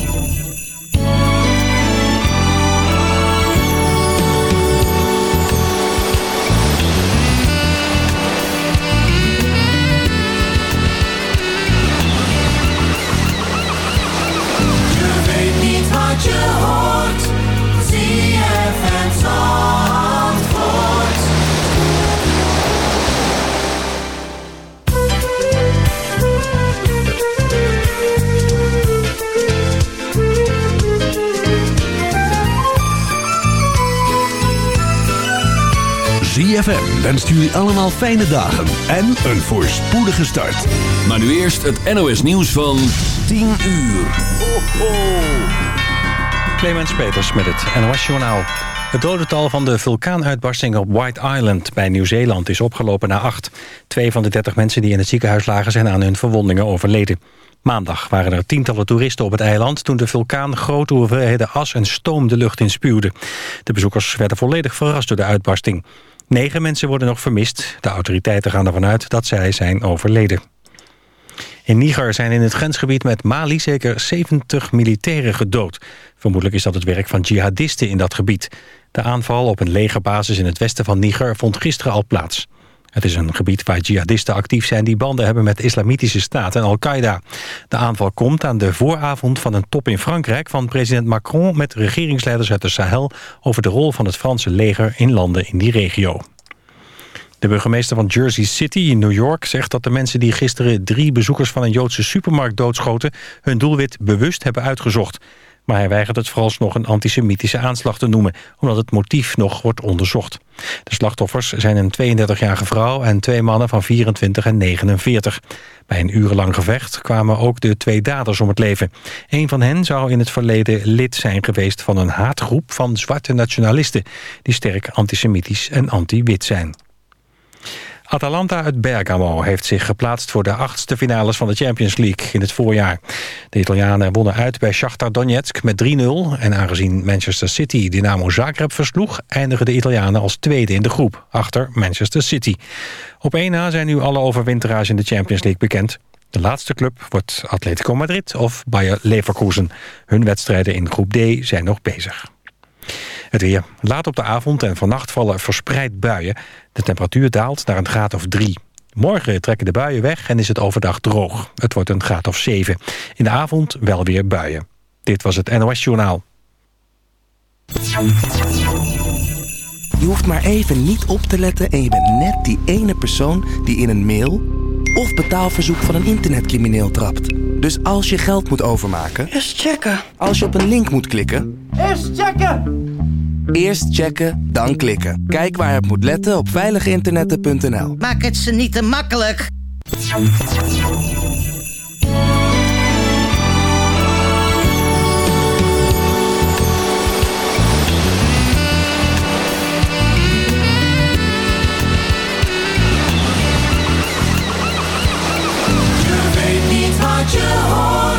S7: ZFM
S5: wenst jullie allemaal fijne dagen en een voorspoedige start. Maar nu eerst het NOS nieuws van 10 uur. Ho, ho.
S3: Clemens Peters met het NOS Journaal. Het dodental van de vulkaanuitbarsting op White Island bij Nieuw-Zeeland is opgelopen naar acht. Twee van de dertig mensen die in het ziekenhuis lagen zijn aan hun verwondingen overleden. Maandag waren er tientallen toeristen op het eiland... toen de vulkaan grote hoeveelheden as en stoom de lucht in spuwde. De bezoekers werden volledig verrast door de uitbarsting. Negen mensen worden nog vermist. De autoriteiten gaan ervan uit dat zij zijn overleden. In Niger zijn in het grensgebied met Mali zeker 70 militairen gedood. Vermoedelijk is dat het werk van jihadisten in dat gebied. De aanval op een legerbasis in het westen van Niger vond gisteren al plaats. Het is een gebied waar jihadisten actief zijn die banden hebben met de Islamitische Staat en Al-Qaeda. De aanval komt aan de vooravond van een top in Frankrijk van president Macron met regeringsleiders uit de Sahel over de rol van het Franse leger in landen in die regio. De burgemeester van Jersey City in New York zegt dat de mensen die gisteren drie bezoekers van een Joodse supermarkt doodschoten hun doelwit bewust hebben uitgezocht. Maar hij weigert het vooralsnog een antisemitische aanslag te noemen, omdat het motief nog wordt onderzocht. De slachtoffers zijn een 32-jarige vrouw en twee mannen van 24 en 49. Bij een urenlang gevecht kwamen ook de twee daders om het leven. Een van hen zou in het verleden lid zijn geweest van een haatgroep van zwarte nationalisten... die sterk antisemitisch en anti-wit zijn. Atalanta uit Bergamo heeft zich geplaatst voor de achtste finales van de Champions League in het voorjaar. De Italianen wonnen uit bij Shakhtar Donetsk met 3-0. En aangezien Manchester City Dynamo Zagreb versloeg, eindigen de Italianen als tweede in de groep, achter Manchester City. Op 1 na zijn nu alle overwinteraars in de Champions League bekend. De laatste club wordt Atletico Madrid of Bayer Leverkusen. Hun wedstrijden in groep D zijn nog bezig. Het weer. Laat op de avond en vannacht vallen verspreid buien. De temperatuur daalt naar een graad of 3. Morgen trekken de buien weg en is het overdag droog. Het wordt een graad of 7. In de avond wel weer buien. Dit was het NOS Journaal.
S4: Je hoeft maar even niet op te letten en je bent net die ene persoon die in een mail of betaalverzoek van een internetcrimineel trapt. Dus als je geld moet overmaken,
S6: Eerst checken.
S4: als je op een link moet klikken,
S6: Eerst checken.
S4: Eerst checken, dan klikken. Kijk waar je op moet letten op veiliginternetten.nl.
S6: Maak het ze niet te makkelijk.
S7: Je weet niet wat je hoort.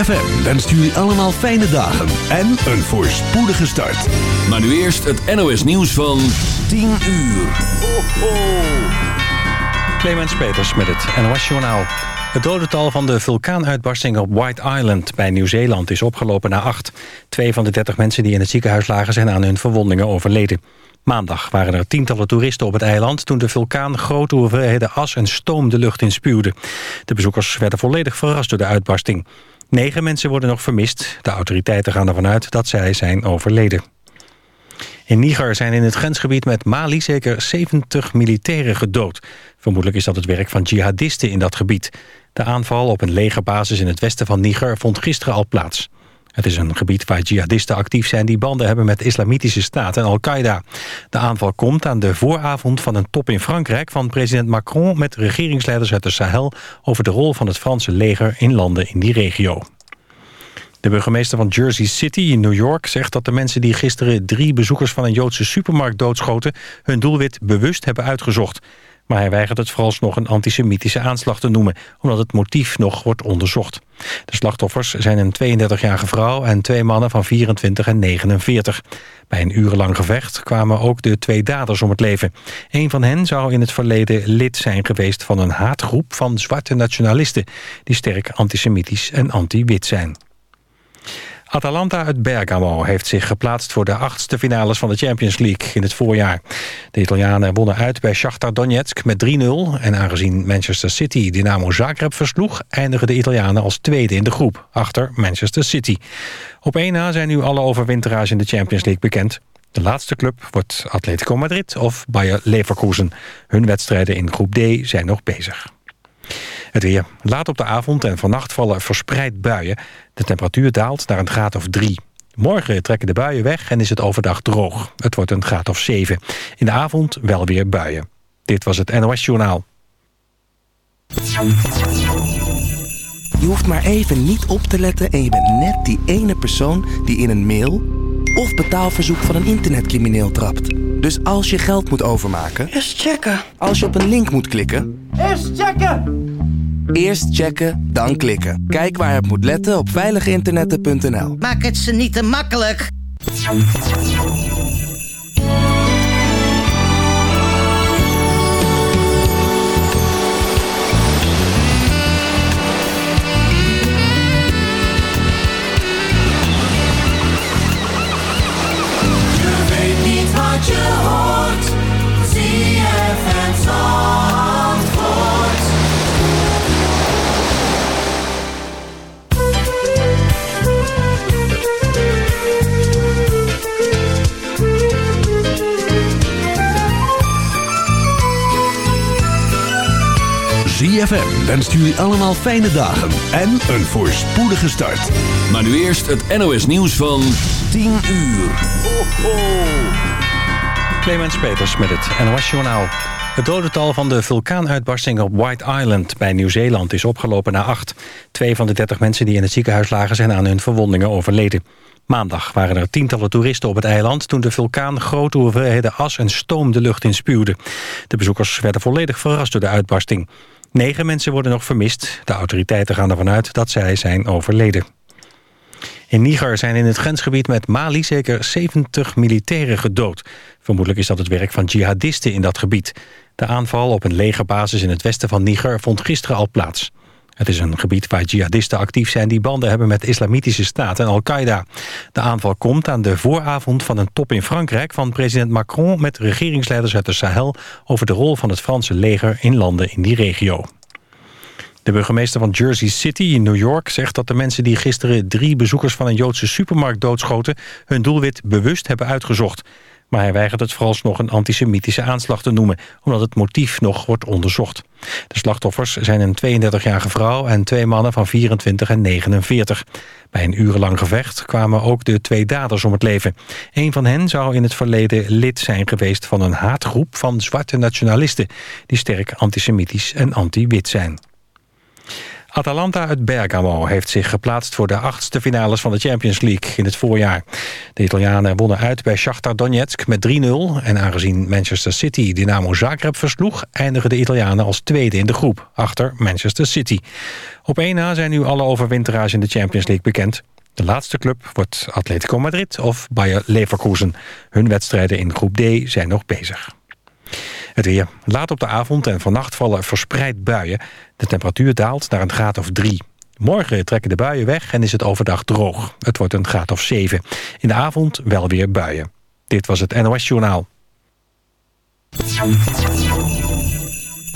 S7: ZFM
S5: wenst jullie allemaal fijne dagen en een voorspoedige start. Maar nu eerst het NOS nieuws van 10 uur. Ho, ho.
S3: Clemens Peters met het NOS Journaal. Het dodental van de vulkaanuitbarsting op White Island bij Nieuw-Zeeland is opgelopen naar acht. Twee van de dertig mensen die in het ziekenhuis lagen zijn aan hun verwondingen overleden. Maandag waren er tientallen toeristen op het eiland... toen de vulkaan grote hoeveelheden as en stoom de lucht in spuwde. De bezoekers werden volledig verrast door de uitbarsting. Negen mensen worden nog vermist. De autoriteiten gaan ervan uit dat zij zijn overleden. In Niger zijn in het grensgebied met Mali zeker 70 militairen gedood. Vermoedelijk is dat het werk van jihadisten in dat gebied. De aanval op een legerbasis in het westen van Niger vond gisteren al plaats. Het is een gebied waar jihadisten actief zijn die banden hebben met de Islamitische Staat en Al-Qaeda. De aanval komt aan de vooravond van een top in Frankrijk van president Macron met regeringsleiders uit de Sahel over de rol van het Franse leger in landen in die regio. De burgemeester van Jersey City in New York zegt dat de mensen die gisteren drie bezoekers van een Joodse supermarkt doodschoten hun doelwit bewust hebben uitgezocht. Maar hij weigert het vooralsnog een antisemitische aanslag te noemen, omdat het motief nog wordt onderzocht. De slachtoffers zijn een 32-jarige vrouw en twee mannen van 24 en 49. Bij een urenlang gevecht kwamen ook de twee daders om het leven. Een van hen zou in het verleden lid zijn geweest van een haatgroep van zwarte nationalisten... die sterk antisemitisch en anti-wit zijn. Atalanta uit Bergamo heeft zich geplaatst voor de achtste finales van de Champions League in het voorjaar. De Italianen wonnen uit bij Shakhtar Donetsk met 3-0. En aangezien Manchester City Dynamo Zagreb versloeg... eindigen de Italianen als tweede in de groep, achter Manchester City. Op 1 na zijn nu alle overwinteraars in de Champions League bekend. De laatste club wordt Atletico Madrid of Bayer Leverkusen. Hun wedstrijden in groep D zijn nog bezig. Het weer. Laat op de avond en vannacht vallen verspreid buien. De temperatuur daalt naar een graad of 3. Morgen trekken de buien weg en is het overdag droog. Het wordt een graad of 7. In de avond wel weer buien. Dit was het NOS Journaal.
S4: Je hoeft maar even niet op te letten en je bent net die ene persoon die in een mail of betaalverzoek van een internetcrimineel trapt. Dus als je geld moet overmaken,
S6: Eerst checken.
S4: als je op een link moet klikken,
S6: Eerst checken.
S4: Eerst checken, dan klikken. Kijk waar je op moet letten op veiliginternetten.nl.
S6: Maak het ze niet te makkelijk.
S7: Je weet niet wat je hoort. ZFM Zandvoort.
S5: ZFM wenst jullie allemaal fijne dagen en een voorspoedige start. Maar nu eerst het NOS nieuws van 10 uur. Ho, ho.
S3: Clemens Peters met het NOS Journaal. Het dodental van de vulkaanuitbarsting op White Island bij Nieuw-Zeeland is opgelopen naar acht. Twee van de dertig mensen die in het ziekenhuis lagen zijn aan hun verwondingen overleden. Maandag waren er tientallen toeristen op het eiland... toen de vulkaan grote hoeveelheden as en stoom de lucht in spuwde. De bezoekers werden volledig verrast door de uitbarsting. Negen mensen worden nog vermist. De autoriteiten gaan ervan uit dat zij zijn overleden. In Niger zijn in het grensgebied met Mali zeker 70 militairen gedood. Vermoedelijk is dat het werk van jihadisten in dat gebied. De aanval op een legerbasis in het westen van Niger vond gisteren al plaats. Het is een gebied waar jihadisten actief zijn die banden hebben met de Islamitische Staat en Al-Qaeda. De aanval komt aan de vooravond van een top in Frankrijk van president Macron met regeringsleiders uit de Sahel over de rol van het Franse leger in landen in die regio. De burgemeester van Jersey City in New York zegt dat de mensen die gisteren drie bezoekers van een Joodse supermarkt doodschoten hun doelwit bewust hebben uitgezocht. Maar hij weigert het vooralsnog een antisemitische aanslag te noemen... omdat het motief nog wordt onderzocht. De slachtoffers zijn een 32-jarige vrouw en twee mannen van 24 en 49. Bij een urenlang gevecht kwamen ook de twee daders om het leven. Een van hen zou in het verleden lid zijn geweest van een haatgroep van zwarte nationalisten... die sterk antisemitisch en anti-wit zijn. Atalanta uit Bergamo heeft zich geplaatst voor de achtste finales van de Champions League in het voorjaar. De Italianen wonnen uit bij Shakhtar Donetsk met 3-0. En aangezien Manchester City Dynamo Zagreb versloeg... eindigen de Italianen als tweede in de groep, achter Manchester City. Op 1 na zijn nu alle overwinteraars in de Champions League bekend. De laatste club wordt Atletico Madrid of Bayer Leverkusen. Hun wedstrijden in groep D zijn nog bezig. Het weer. Laat op de avond en vannacht vallen verspreid buien. De temperatuur daalt naar een graad of drie. Morgen trekken de buien weg en is het overdag droog. Het wordt een graad of 7. In de avond wel weer buien. Dit was het NOS Journaal.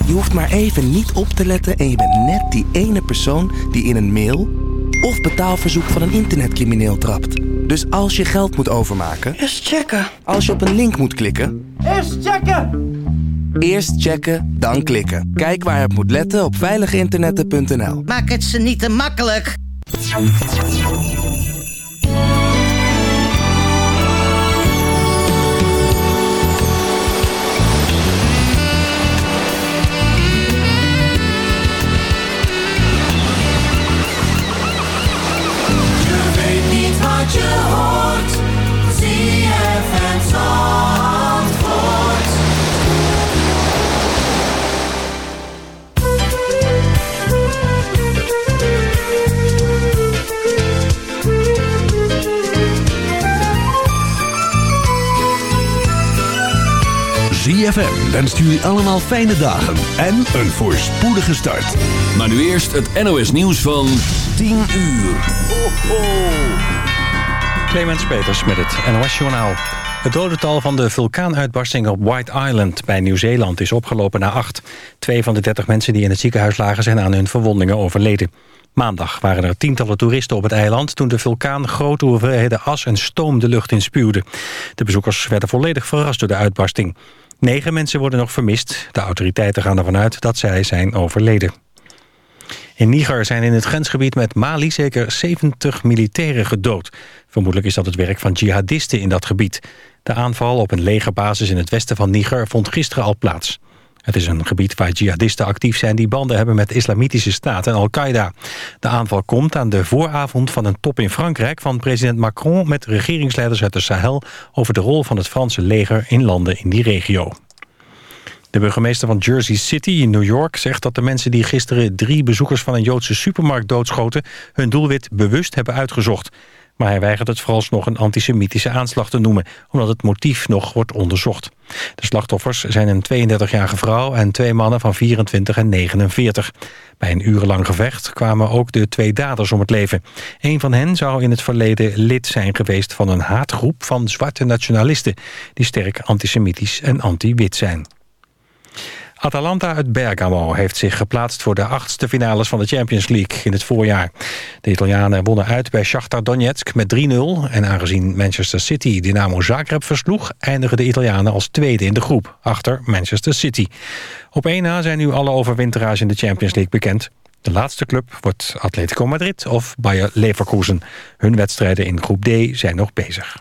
S4: Je hoeft maar even niet op te letten en je bent net die ene persoon die in een mail of betaalverzoek van een internetcrimineel trapt. Dus als je geld moet overmaken,
S6: Eerst checken.
S4: als je op een link moet klikken,
S6: Eerst checken.
S4: Eerst checken, dan klikken. Kijk waar het moet letten op veiliginternetten.nl.
S6: Maak het ze niet te makkelijk.
S7: ZFM
S5: wenst jullie allemaal fijne dagen en een voorspoedige start. Maar nu eerst het NOS nieuws van 10 uur. Ho, ho.
S3: Clemens Peters met het NOS Journaal. Het dodental van de vulkaanuitbarsting op White Island bij Nieuw-Zeeland is opgelopen naar acht. Twee van de dertig mensen die in het ziekenhuis lagen zijn aan hun verwondingen overleden. Maandag waren er tientallen toeristen op het eiland... toen de vulkaan grote hoeveelheden as en stoom de lucht in spuwde. De bezoekers werden volledig verrast door de uitbarsting. Negen mensen worden nog vermist. De autoriteiten gaan ervan uit dat zij zijn overleden. In Niger zijn in het grensgebied met Mali zeker 70 militairen gedood. Vermoedelijk is dat het werk van jihadisten in dat gebied. De aanval op een legerbasis in het westen van Niger vond gisteren al plaats. Het is een gebied waar jihadisten actief zijn die banden hebben met de Islamitische Staat en Al-Qaeda. De aanval komt aan de vooravond van een top in Frankrijk van president Macron met regeringsleiders uit de Sahel over de rol van het Franse leger in landen in die regio. De burgemeester van Jersey City in New York zegt dat de mensen die gisteren drie bezoekers van een Joodse supermarkt doodschoten hun doelwit bewust hebben uitgezocht. Maar hij weigert het vooralsnog een antisemitische aanslag te noemen, omdat het motief nog wordt onderzocht. De slachtoffers zijn een 32-jarige vrouw en twee mannen van 24 en 49. Bij een urenlang gevecht kwamen ook de twee daders om het leven. Een van hen zou in het verleden lid zijn geweest van een haatgroep van zwarte nationalisten... die sterk antisemitisch en anti-wit zijn. Atalanta uit Bergamo heeft zich geplaatst voor de achtste finales van de Champions League in het voorjaar. De Italianen wonnen uit bij Shakhtar Donetsk met 3-0. En aangezien Manchester City Dynamo Zagreb versloeg... eindigen de Italianen als tweede in de groep, achter Manchester City. Op 1 na zijn nu alle overwinteraars in de Champions League bekend. De laatste club wordt Atletico Madrid of Bayer Leverkusen. Hun wedstrijden in groep D zijn nog bezig.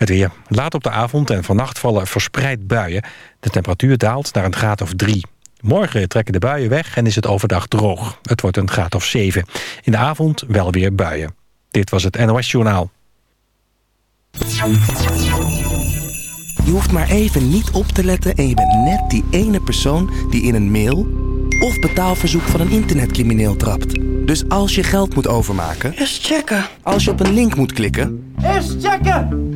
S3: Het weer. Laat op de avond en vannacht vallen verspreid buien. De temperatuur daalt naar een graad of 3. Morgen trekken de buien weg en is het overdag droog. Het wordt een graad of 7. In de avond wel weer buien. Dit was het NOS Journaal.
S4: Je hoeft maar even niet op te letten en je bent net die ene persoon die in een mail of betaalverzoek van een internetcrimineel trapt. Dus als je geld moet overmaken...
S6: Eerst checken.
S4: Als je op een link moet klikken...
S6: Eerst checken.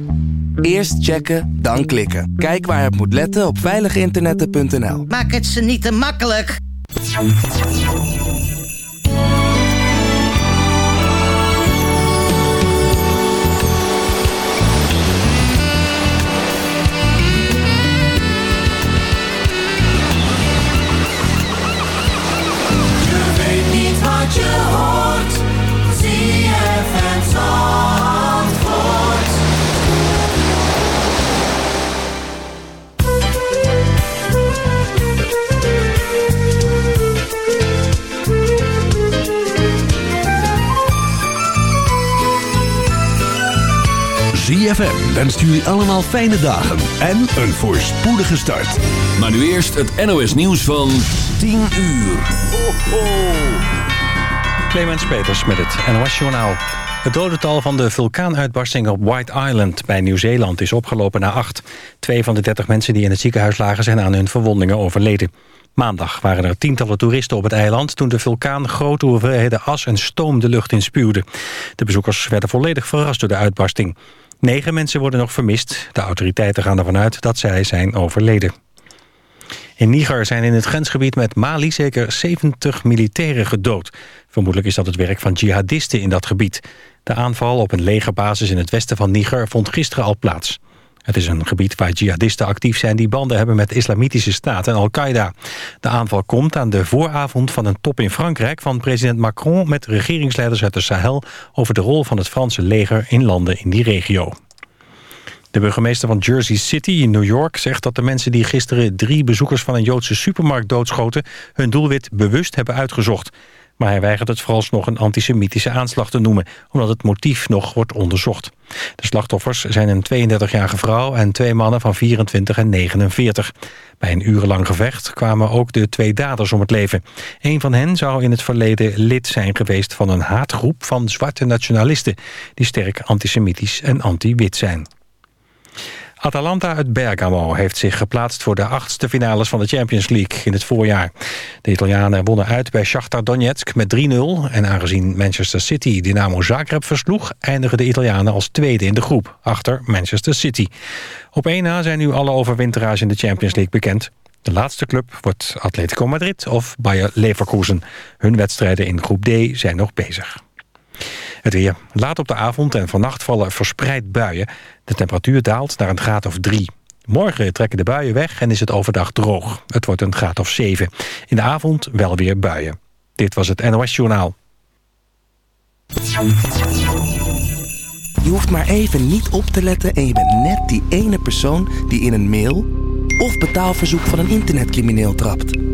S4: Eerst checken, dan klikken. Kijk waar het moet letten op veiliginternetten.nl.
S6: Maak het ze niet te makkelijk.
S7: Je weet niet wat je hoort.
S5: Wenst jullie allemaal fijne dagen en een voorspoedige start. Maar nu eerst het NOS nieuws van 10 uur. Ho, ho.
S3: Clemens Peters met het NOS Journaal. Het dodental van de vulkaanuitbarsting op White Island bij Nieuw-Zeeland is opgelopen naar acht. Twee van de dertig mensen die in het ziekenhuis lagen zijn aan hun verwondingen overleden. Maandag waren er tientallen toeristen op het eiland... toen de vulkaan grote hoeveelheden as en stoom de lucht in spuwde. De bezoekers werden volledig verrast door de uitbarsting. Negen mensen worden nog vermist. De autoriteiten gaan ervan uit dat zij zijn overleden. In Niger zijn in het grensgebied met Mali zeker 70 militairen gedood. Vermoedelijk is dat het werk van jihadisten in dat gebied. De aanval op een legerbasis in het westen van Niger vond gisteren al plaats. Het is een gebied waar jihadisten actief zijn die banden hebben met Islamitische Staat en Al-Qaeda. De aanval komt aan de vooravond van een top in Frankrijk van president Macron met regeringsleiders uit de Sahel over de rol van het Franse leger in landen in die regio. De burgemeester van Jersey City in New York zegt dat de mensen die gisteren drie bezoekers van een Joodse supermarkt doodschoten hun doelwit bewust hebben uitgezocht. Maar hij weigert het vooralsnog een antisemitische aanslag te noemen, omdat het motief nog wordt onderzocht. De slachtoffers zijn een 32-jarige vrouw en twee mannen van 24 en 49. Bij een urenlang gevecht kwamen ook de twee daders om het leven. Een van hen zou in het verleden lid zijn geweest van een haatgroep van zwarte nationalisten... die sterk antisemitisch en anti-wit zijn. Atalanta uit Bergamo heeft zich geplaatst voor de achtste finales van de Champions League in het voorjaar. De Italianen wonnen uit bij Shakhtar Donetsk met 3-0. En aangezien Manchester City Dynamo Zagreb versloeg... eindigen de Italianen als tweede in de groep, achter Manchester City. Op 1 na zijn nu alle overwinteraars in de Champions League bekend. De laatste club wordt Atletico Madrid of Bayer Leverkusen. Hun wedstrijden in groep D zijn nog bezig. Het weer. Laat op de avond en vannacht vallen verspreid buien. De temperatuur daalt naar een graad of drie. Morgen trekken de buien weg en is het overdag droog. Het wordt een graad of zeven. In de avond wel weer buien. Dit was het NOS Journaal.
S4: Je hoeft maar even niet op te letten en je bent net die ene persoon die in een mail of betaalverzoek van een internetcrimineel trapt.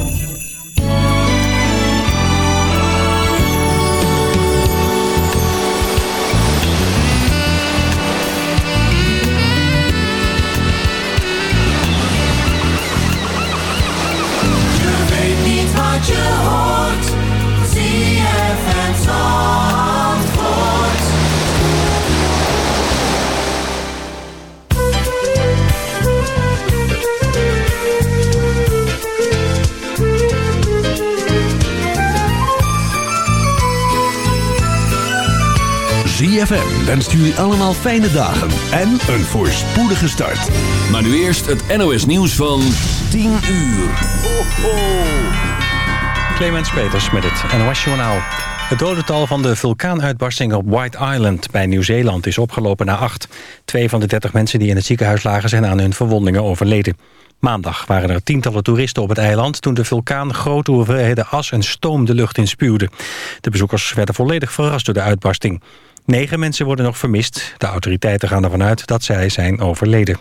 S7: ZFM
S5: wenst jullie allemaal fijne dagen en een voorspoedige start. Maar nu eerst het NOS nieuws van 10 uur. Ho, ho.
S3: Clemens Peters met het NOS Journaal. Het dodental van de vulkaanuitbarsting op White Island bij Nieuw-Zeeland is opgelopen naar acht. Twee van de dertig mensen die in het ziekenhuis lagen zijn aan hun verwondingen overleden. Maandag waren er tientallen toeristen op het eiland... toen de vulkaan grote hoeveelheden as en stoom de lucht in spuwde. De bezoekers werden volledig verrast door de uitbarsting. Negen mensen worden nog vermist. De autoriteiten gaan ervan uit dat zij zijn overleden.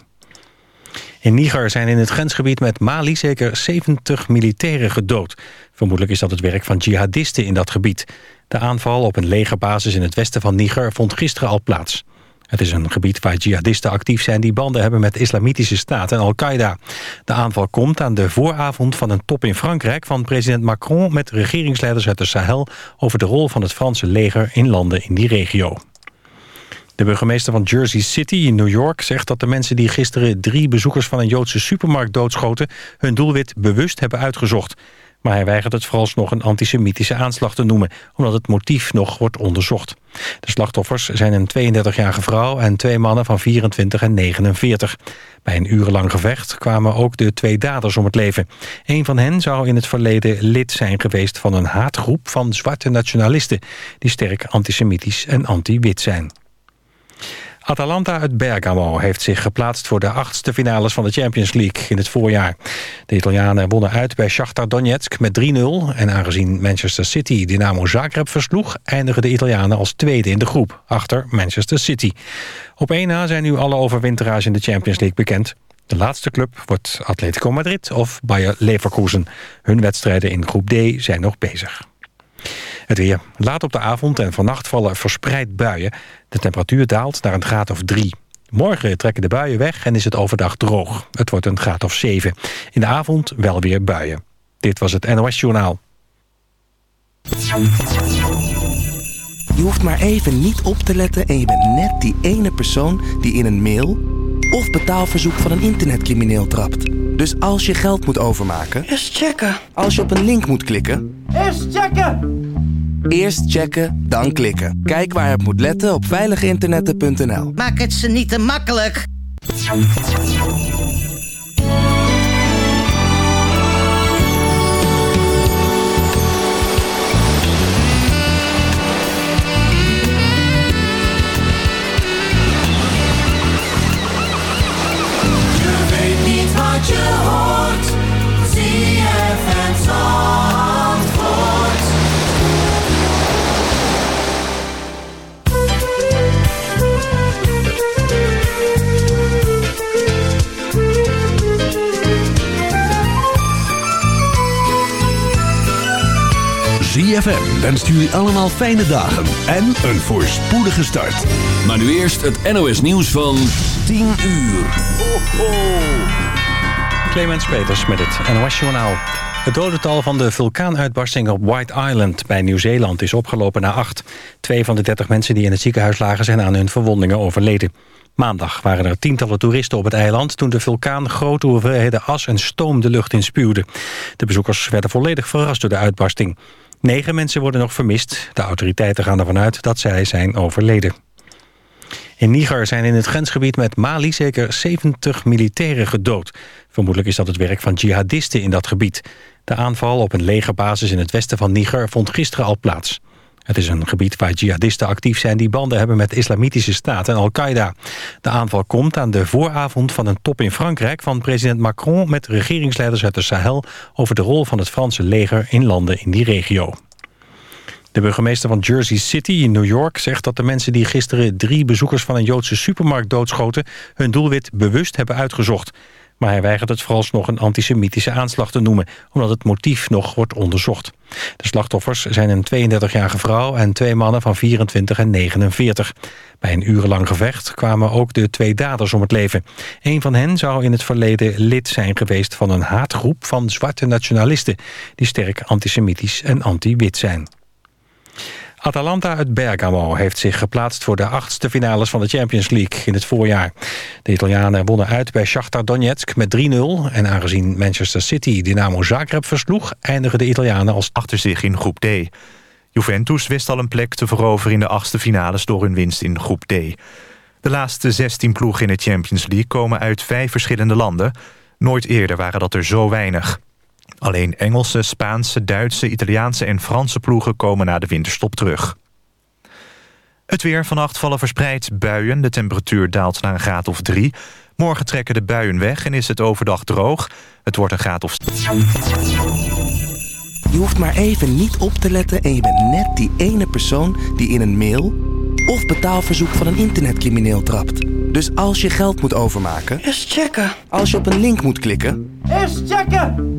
S3: In Niger zijn in het grensgebied met Mali zeker 70 militairen gedood. Vermoedelijk is dat het werk van jihadisten in dat gebied. De aanval op een legerbasis in het westen van Niger vond gisteren al plaats. Het is een gebied waar jihadisten actief zijn die banden hebben met Islamitische Staat en Al-Qaeda. De aanval komt aan de vooravond van een top in Frankrijk van president Macron met regeringsleiders uit de Sahel over de rol van het Franse leger in landen in die regio. De burgemeester van Jersey City in New York zegt dat de mensen die gisteren drie bezoekers van een Joodse supermarkt doodschoten hun doelwit bewust hebben uitgezocht. Maar hij weigert het vooralsnog een antisemitische aanslag te noemen... omdat het motief nog wordt onderzocht. De slachtoffers zijn een 32-jarige vrouw en twee mannen van 24 en 49. Bij een urenlang gevecht kwamen ook de twee daders om het leven. Een van hen zou in het verleden lid zijn geweest van een haatgroep van zwarte nationalisten... die sterk antisemitisch en anti-wit zijn. Atalanta uit Bergamo heeft zich geplaatst voor de achtste finales van de Champions League in het voorjaar. De Italianen wonnen uit bij Shakhtar Donetsk met 3-0. En aangezien Manchester City Dynamo Zagreb versloeg... eindigen de Italianen als tweede in de groep, achter Manchester City. Op 1 na zijn nu alle overwinteraars in de Champions League bekend. De laatste club wordt Atletico Madrid of Bayer Leverkusen. Hun wedstrijden in groep D zijn nog bezig. Het weer. Laat op de avond en vannacht vallen verspreid buien. De temperatuur daalt naar een graad of drie. Morgen trekken de buien weg en is het overdag droog. Het wordt een graad of 7. In de avond wel weer buien. Dit was het NOS Journaal.
S4: Je hoeft maar even niet op te letten en je bent net die ene persoon die in een mail of betaalverzoek van een internetcrimineel trapt. Dus als je geld moet overmaken,
S6: Eerst checken.
S4: als je op een link moet klikken,
S6: Eerst checken.
S4: Eerst checken, dan klikken. Kijk waar het moet letten op veiliginternetten.nl.
S6: Maak het ze niet te makkelijk.
S7: Je weet niet wat je hoort.
S5: ZFM wenst jullie allemaal fijne dagen en een voorspoedige start. Maar nu eerst het NOS nieuws van 10 uur. Ho, ho.
S3: Clemens Peters met het NOS Journaal. Het dodental van de vulkaanuitbarsting op White Island bij Nieuw-Zeeland is opgelopen naar acht. Twee van de dertig mensen die in het ziekenhuis lagen zijn aan hun verwondingen overleden. Maandag waren er tientallen toeristen op het eiland... toen de vulkaan grote hoeveelheden as en stoom de lucht in spuwde. De bezoekers werden volledig verrast door de uitbarsting. Negen mensen worden nog vermist. De autoriteiten gaan ervan uit dat zij zijn overleden. In Niger zijn in het grensgebied met Mali zeker 70 militairen gedood. Vermoedelijk is dat het werk van jihadisten in dat gebied. De aanval op een legerbasis in het westen van Niger vond gisteren al plaats. Het is een gebied waar jihadisten actief zijn die banden hebben met Islamitische Staat en Al-Qaeda. De aanval komt aan de vooravond van een top in Frankrijk van president Macron met regeringsleiders uit de Sahel over de rol van het Franse leger in landen in die regio. De burgemeester van Jersey City in New York zegt dat de mensen die gisteren drie bezoekers van een Joodse supermarkt doodschoten hun doelwit bewust hebben uitgezocht. Maar hij weigert het vooralsnog een antisemitische aanslag te noemen, omdat het motief nog wordt onderzocht. De slachtoffers zijn een 32-jarige vrouw en twee mannen van 24 en 49. Bij een urenlang gevecht kwamen ook de twee daders om het leven. Een van hen zou in het verleden lid zijn geweest van een haatgroep van zwarte nationalisten... die sterk antisemitisch en anti-wit zijn. Atalanta uit Bergamo heeft zich geplaatst voor de achtste finales van de Champions League in het voorjaar. De Italianen wonnen uit bij Shakhtar Donetsk met 3-0. En aangezien Manchester City Dynamo Zagreb versloeg, eindigen de Italianen als
S1: achter zich in groep D. Juventus wist al een plek te veroveren in de achtste finales door hun winst in groep D. De laatste 16 ploegen in de Champions League komen uit vijf verschillende landen. Nooit eerder waren dat er zo weinig. Alleen Engelse, Spaanse, Duitse, Italiaanse en Franse ploegen komen na de winterstop terug. Het weer vannacht vallen verspreid buien. De temperatuur daalt naar een graad of drie. Morgen trekken de buien weg en is het overdag droog. Het wordt een graad of...
S4: Je hoeft maar even niet op te letten en je bent net die ene persoon die in een mail of betaalverzoek van een internetcrimineel trapt. Dus als je geld moet overmaken,
S6: Eerst checken.
S4: als je op een link moet klikken,
S6: Eerst checken.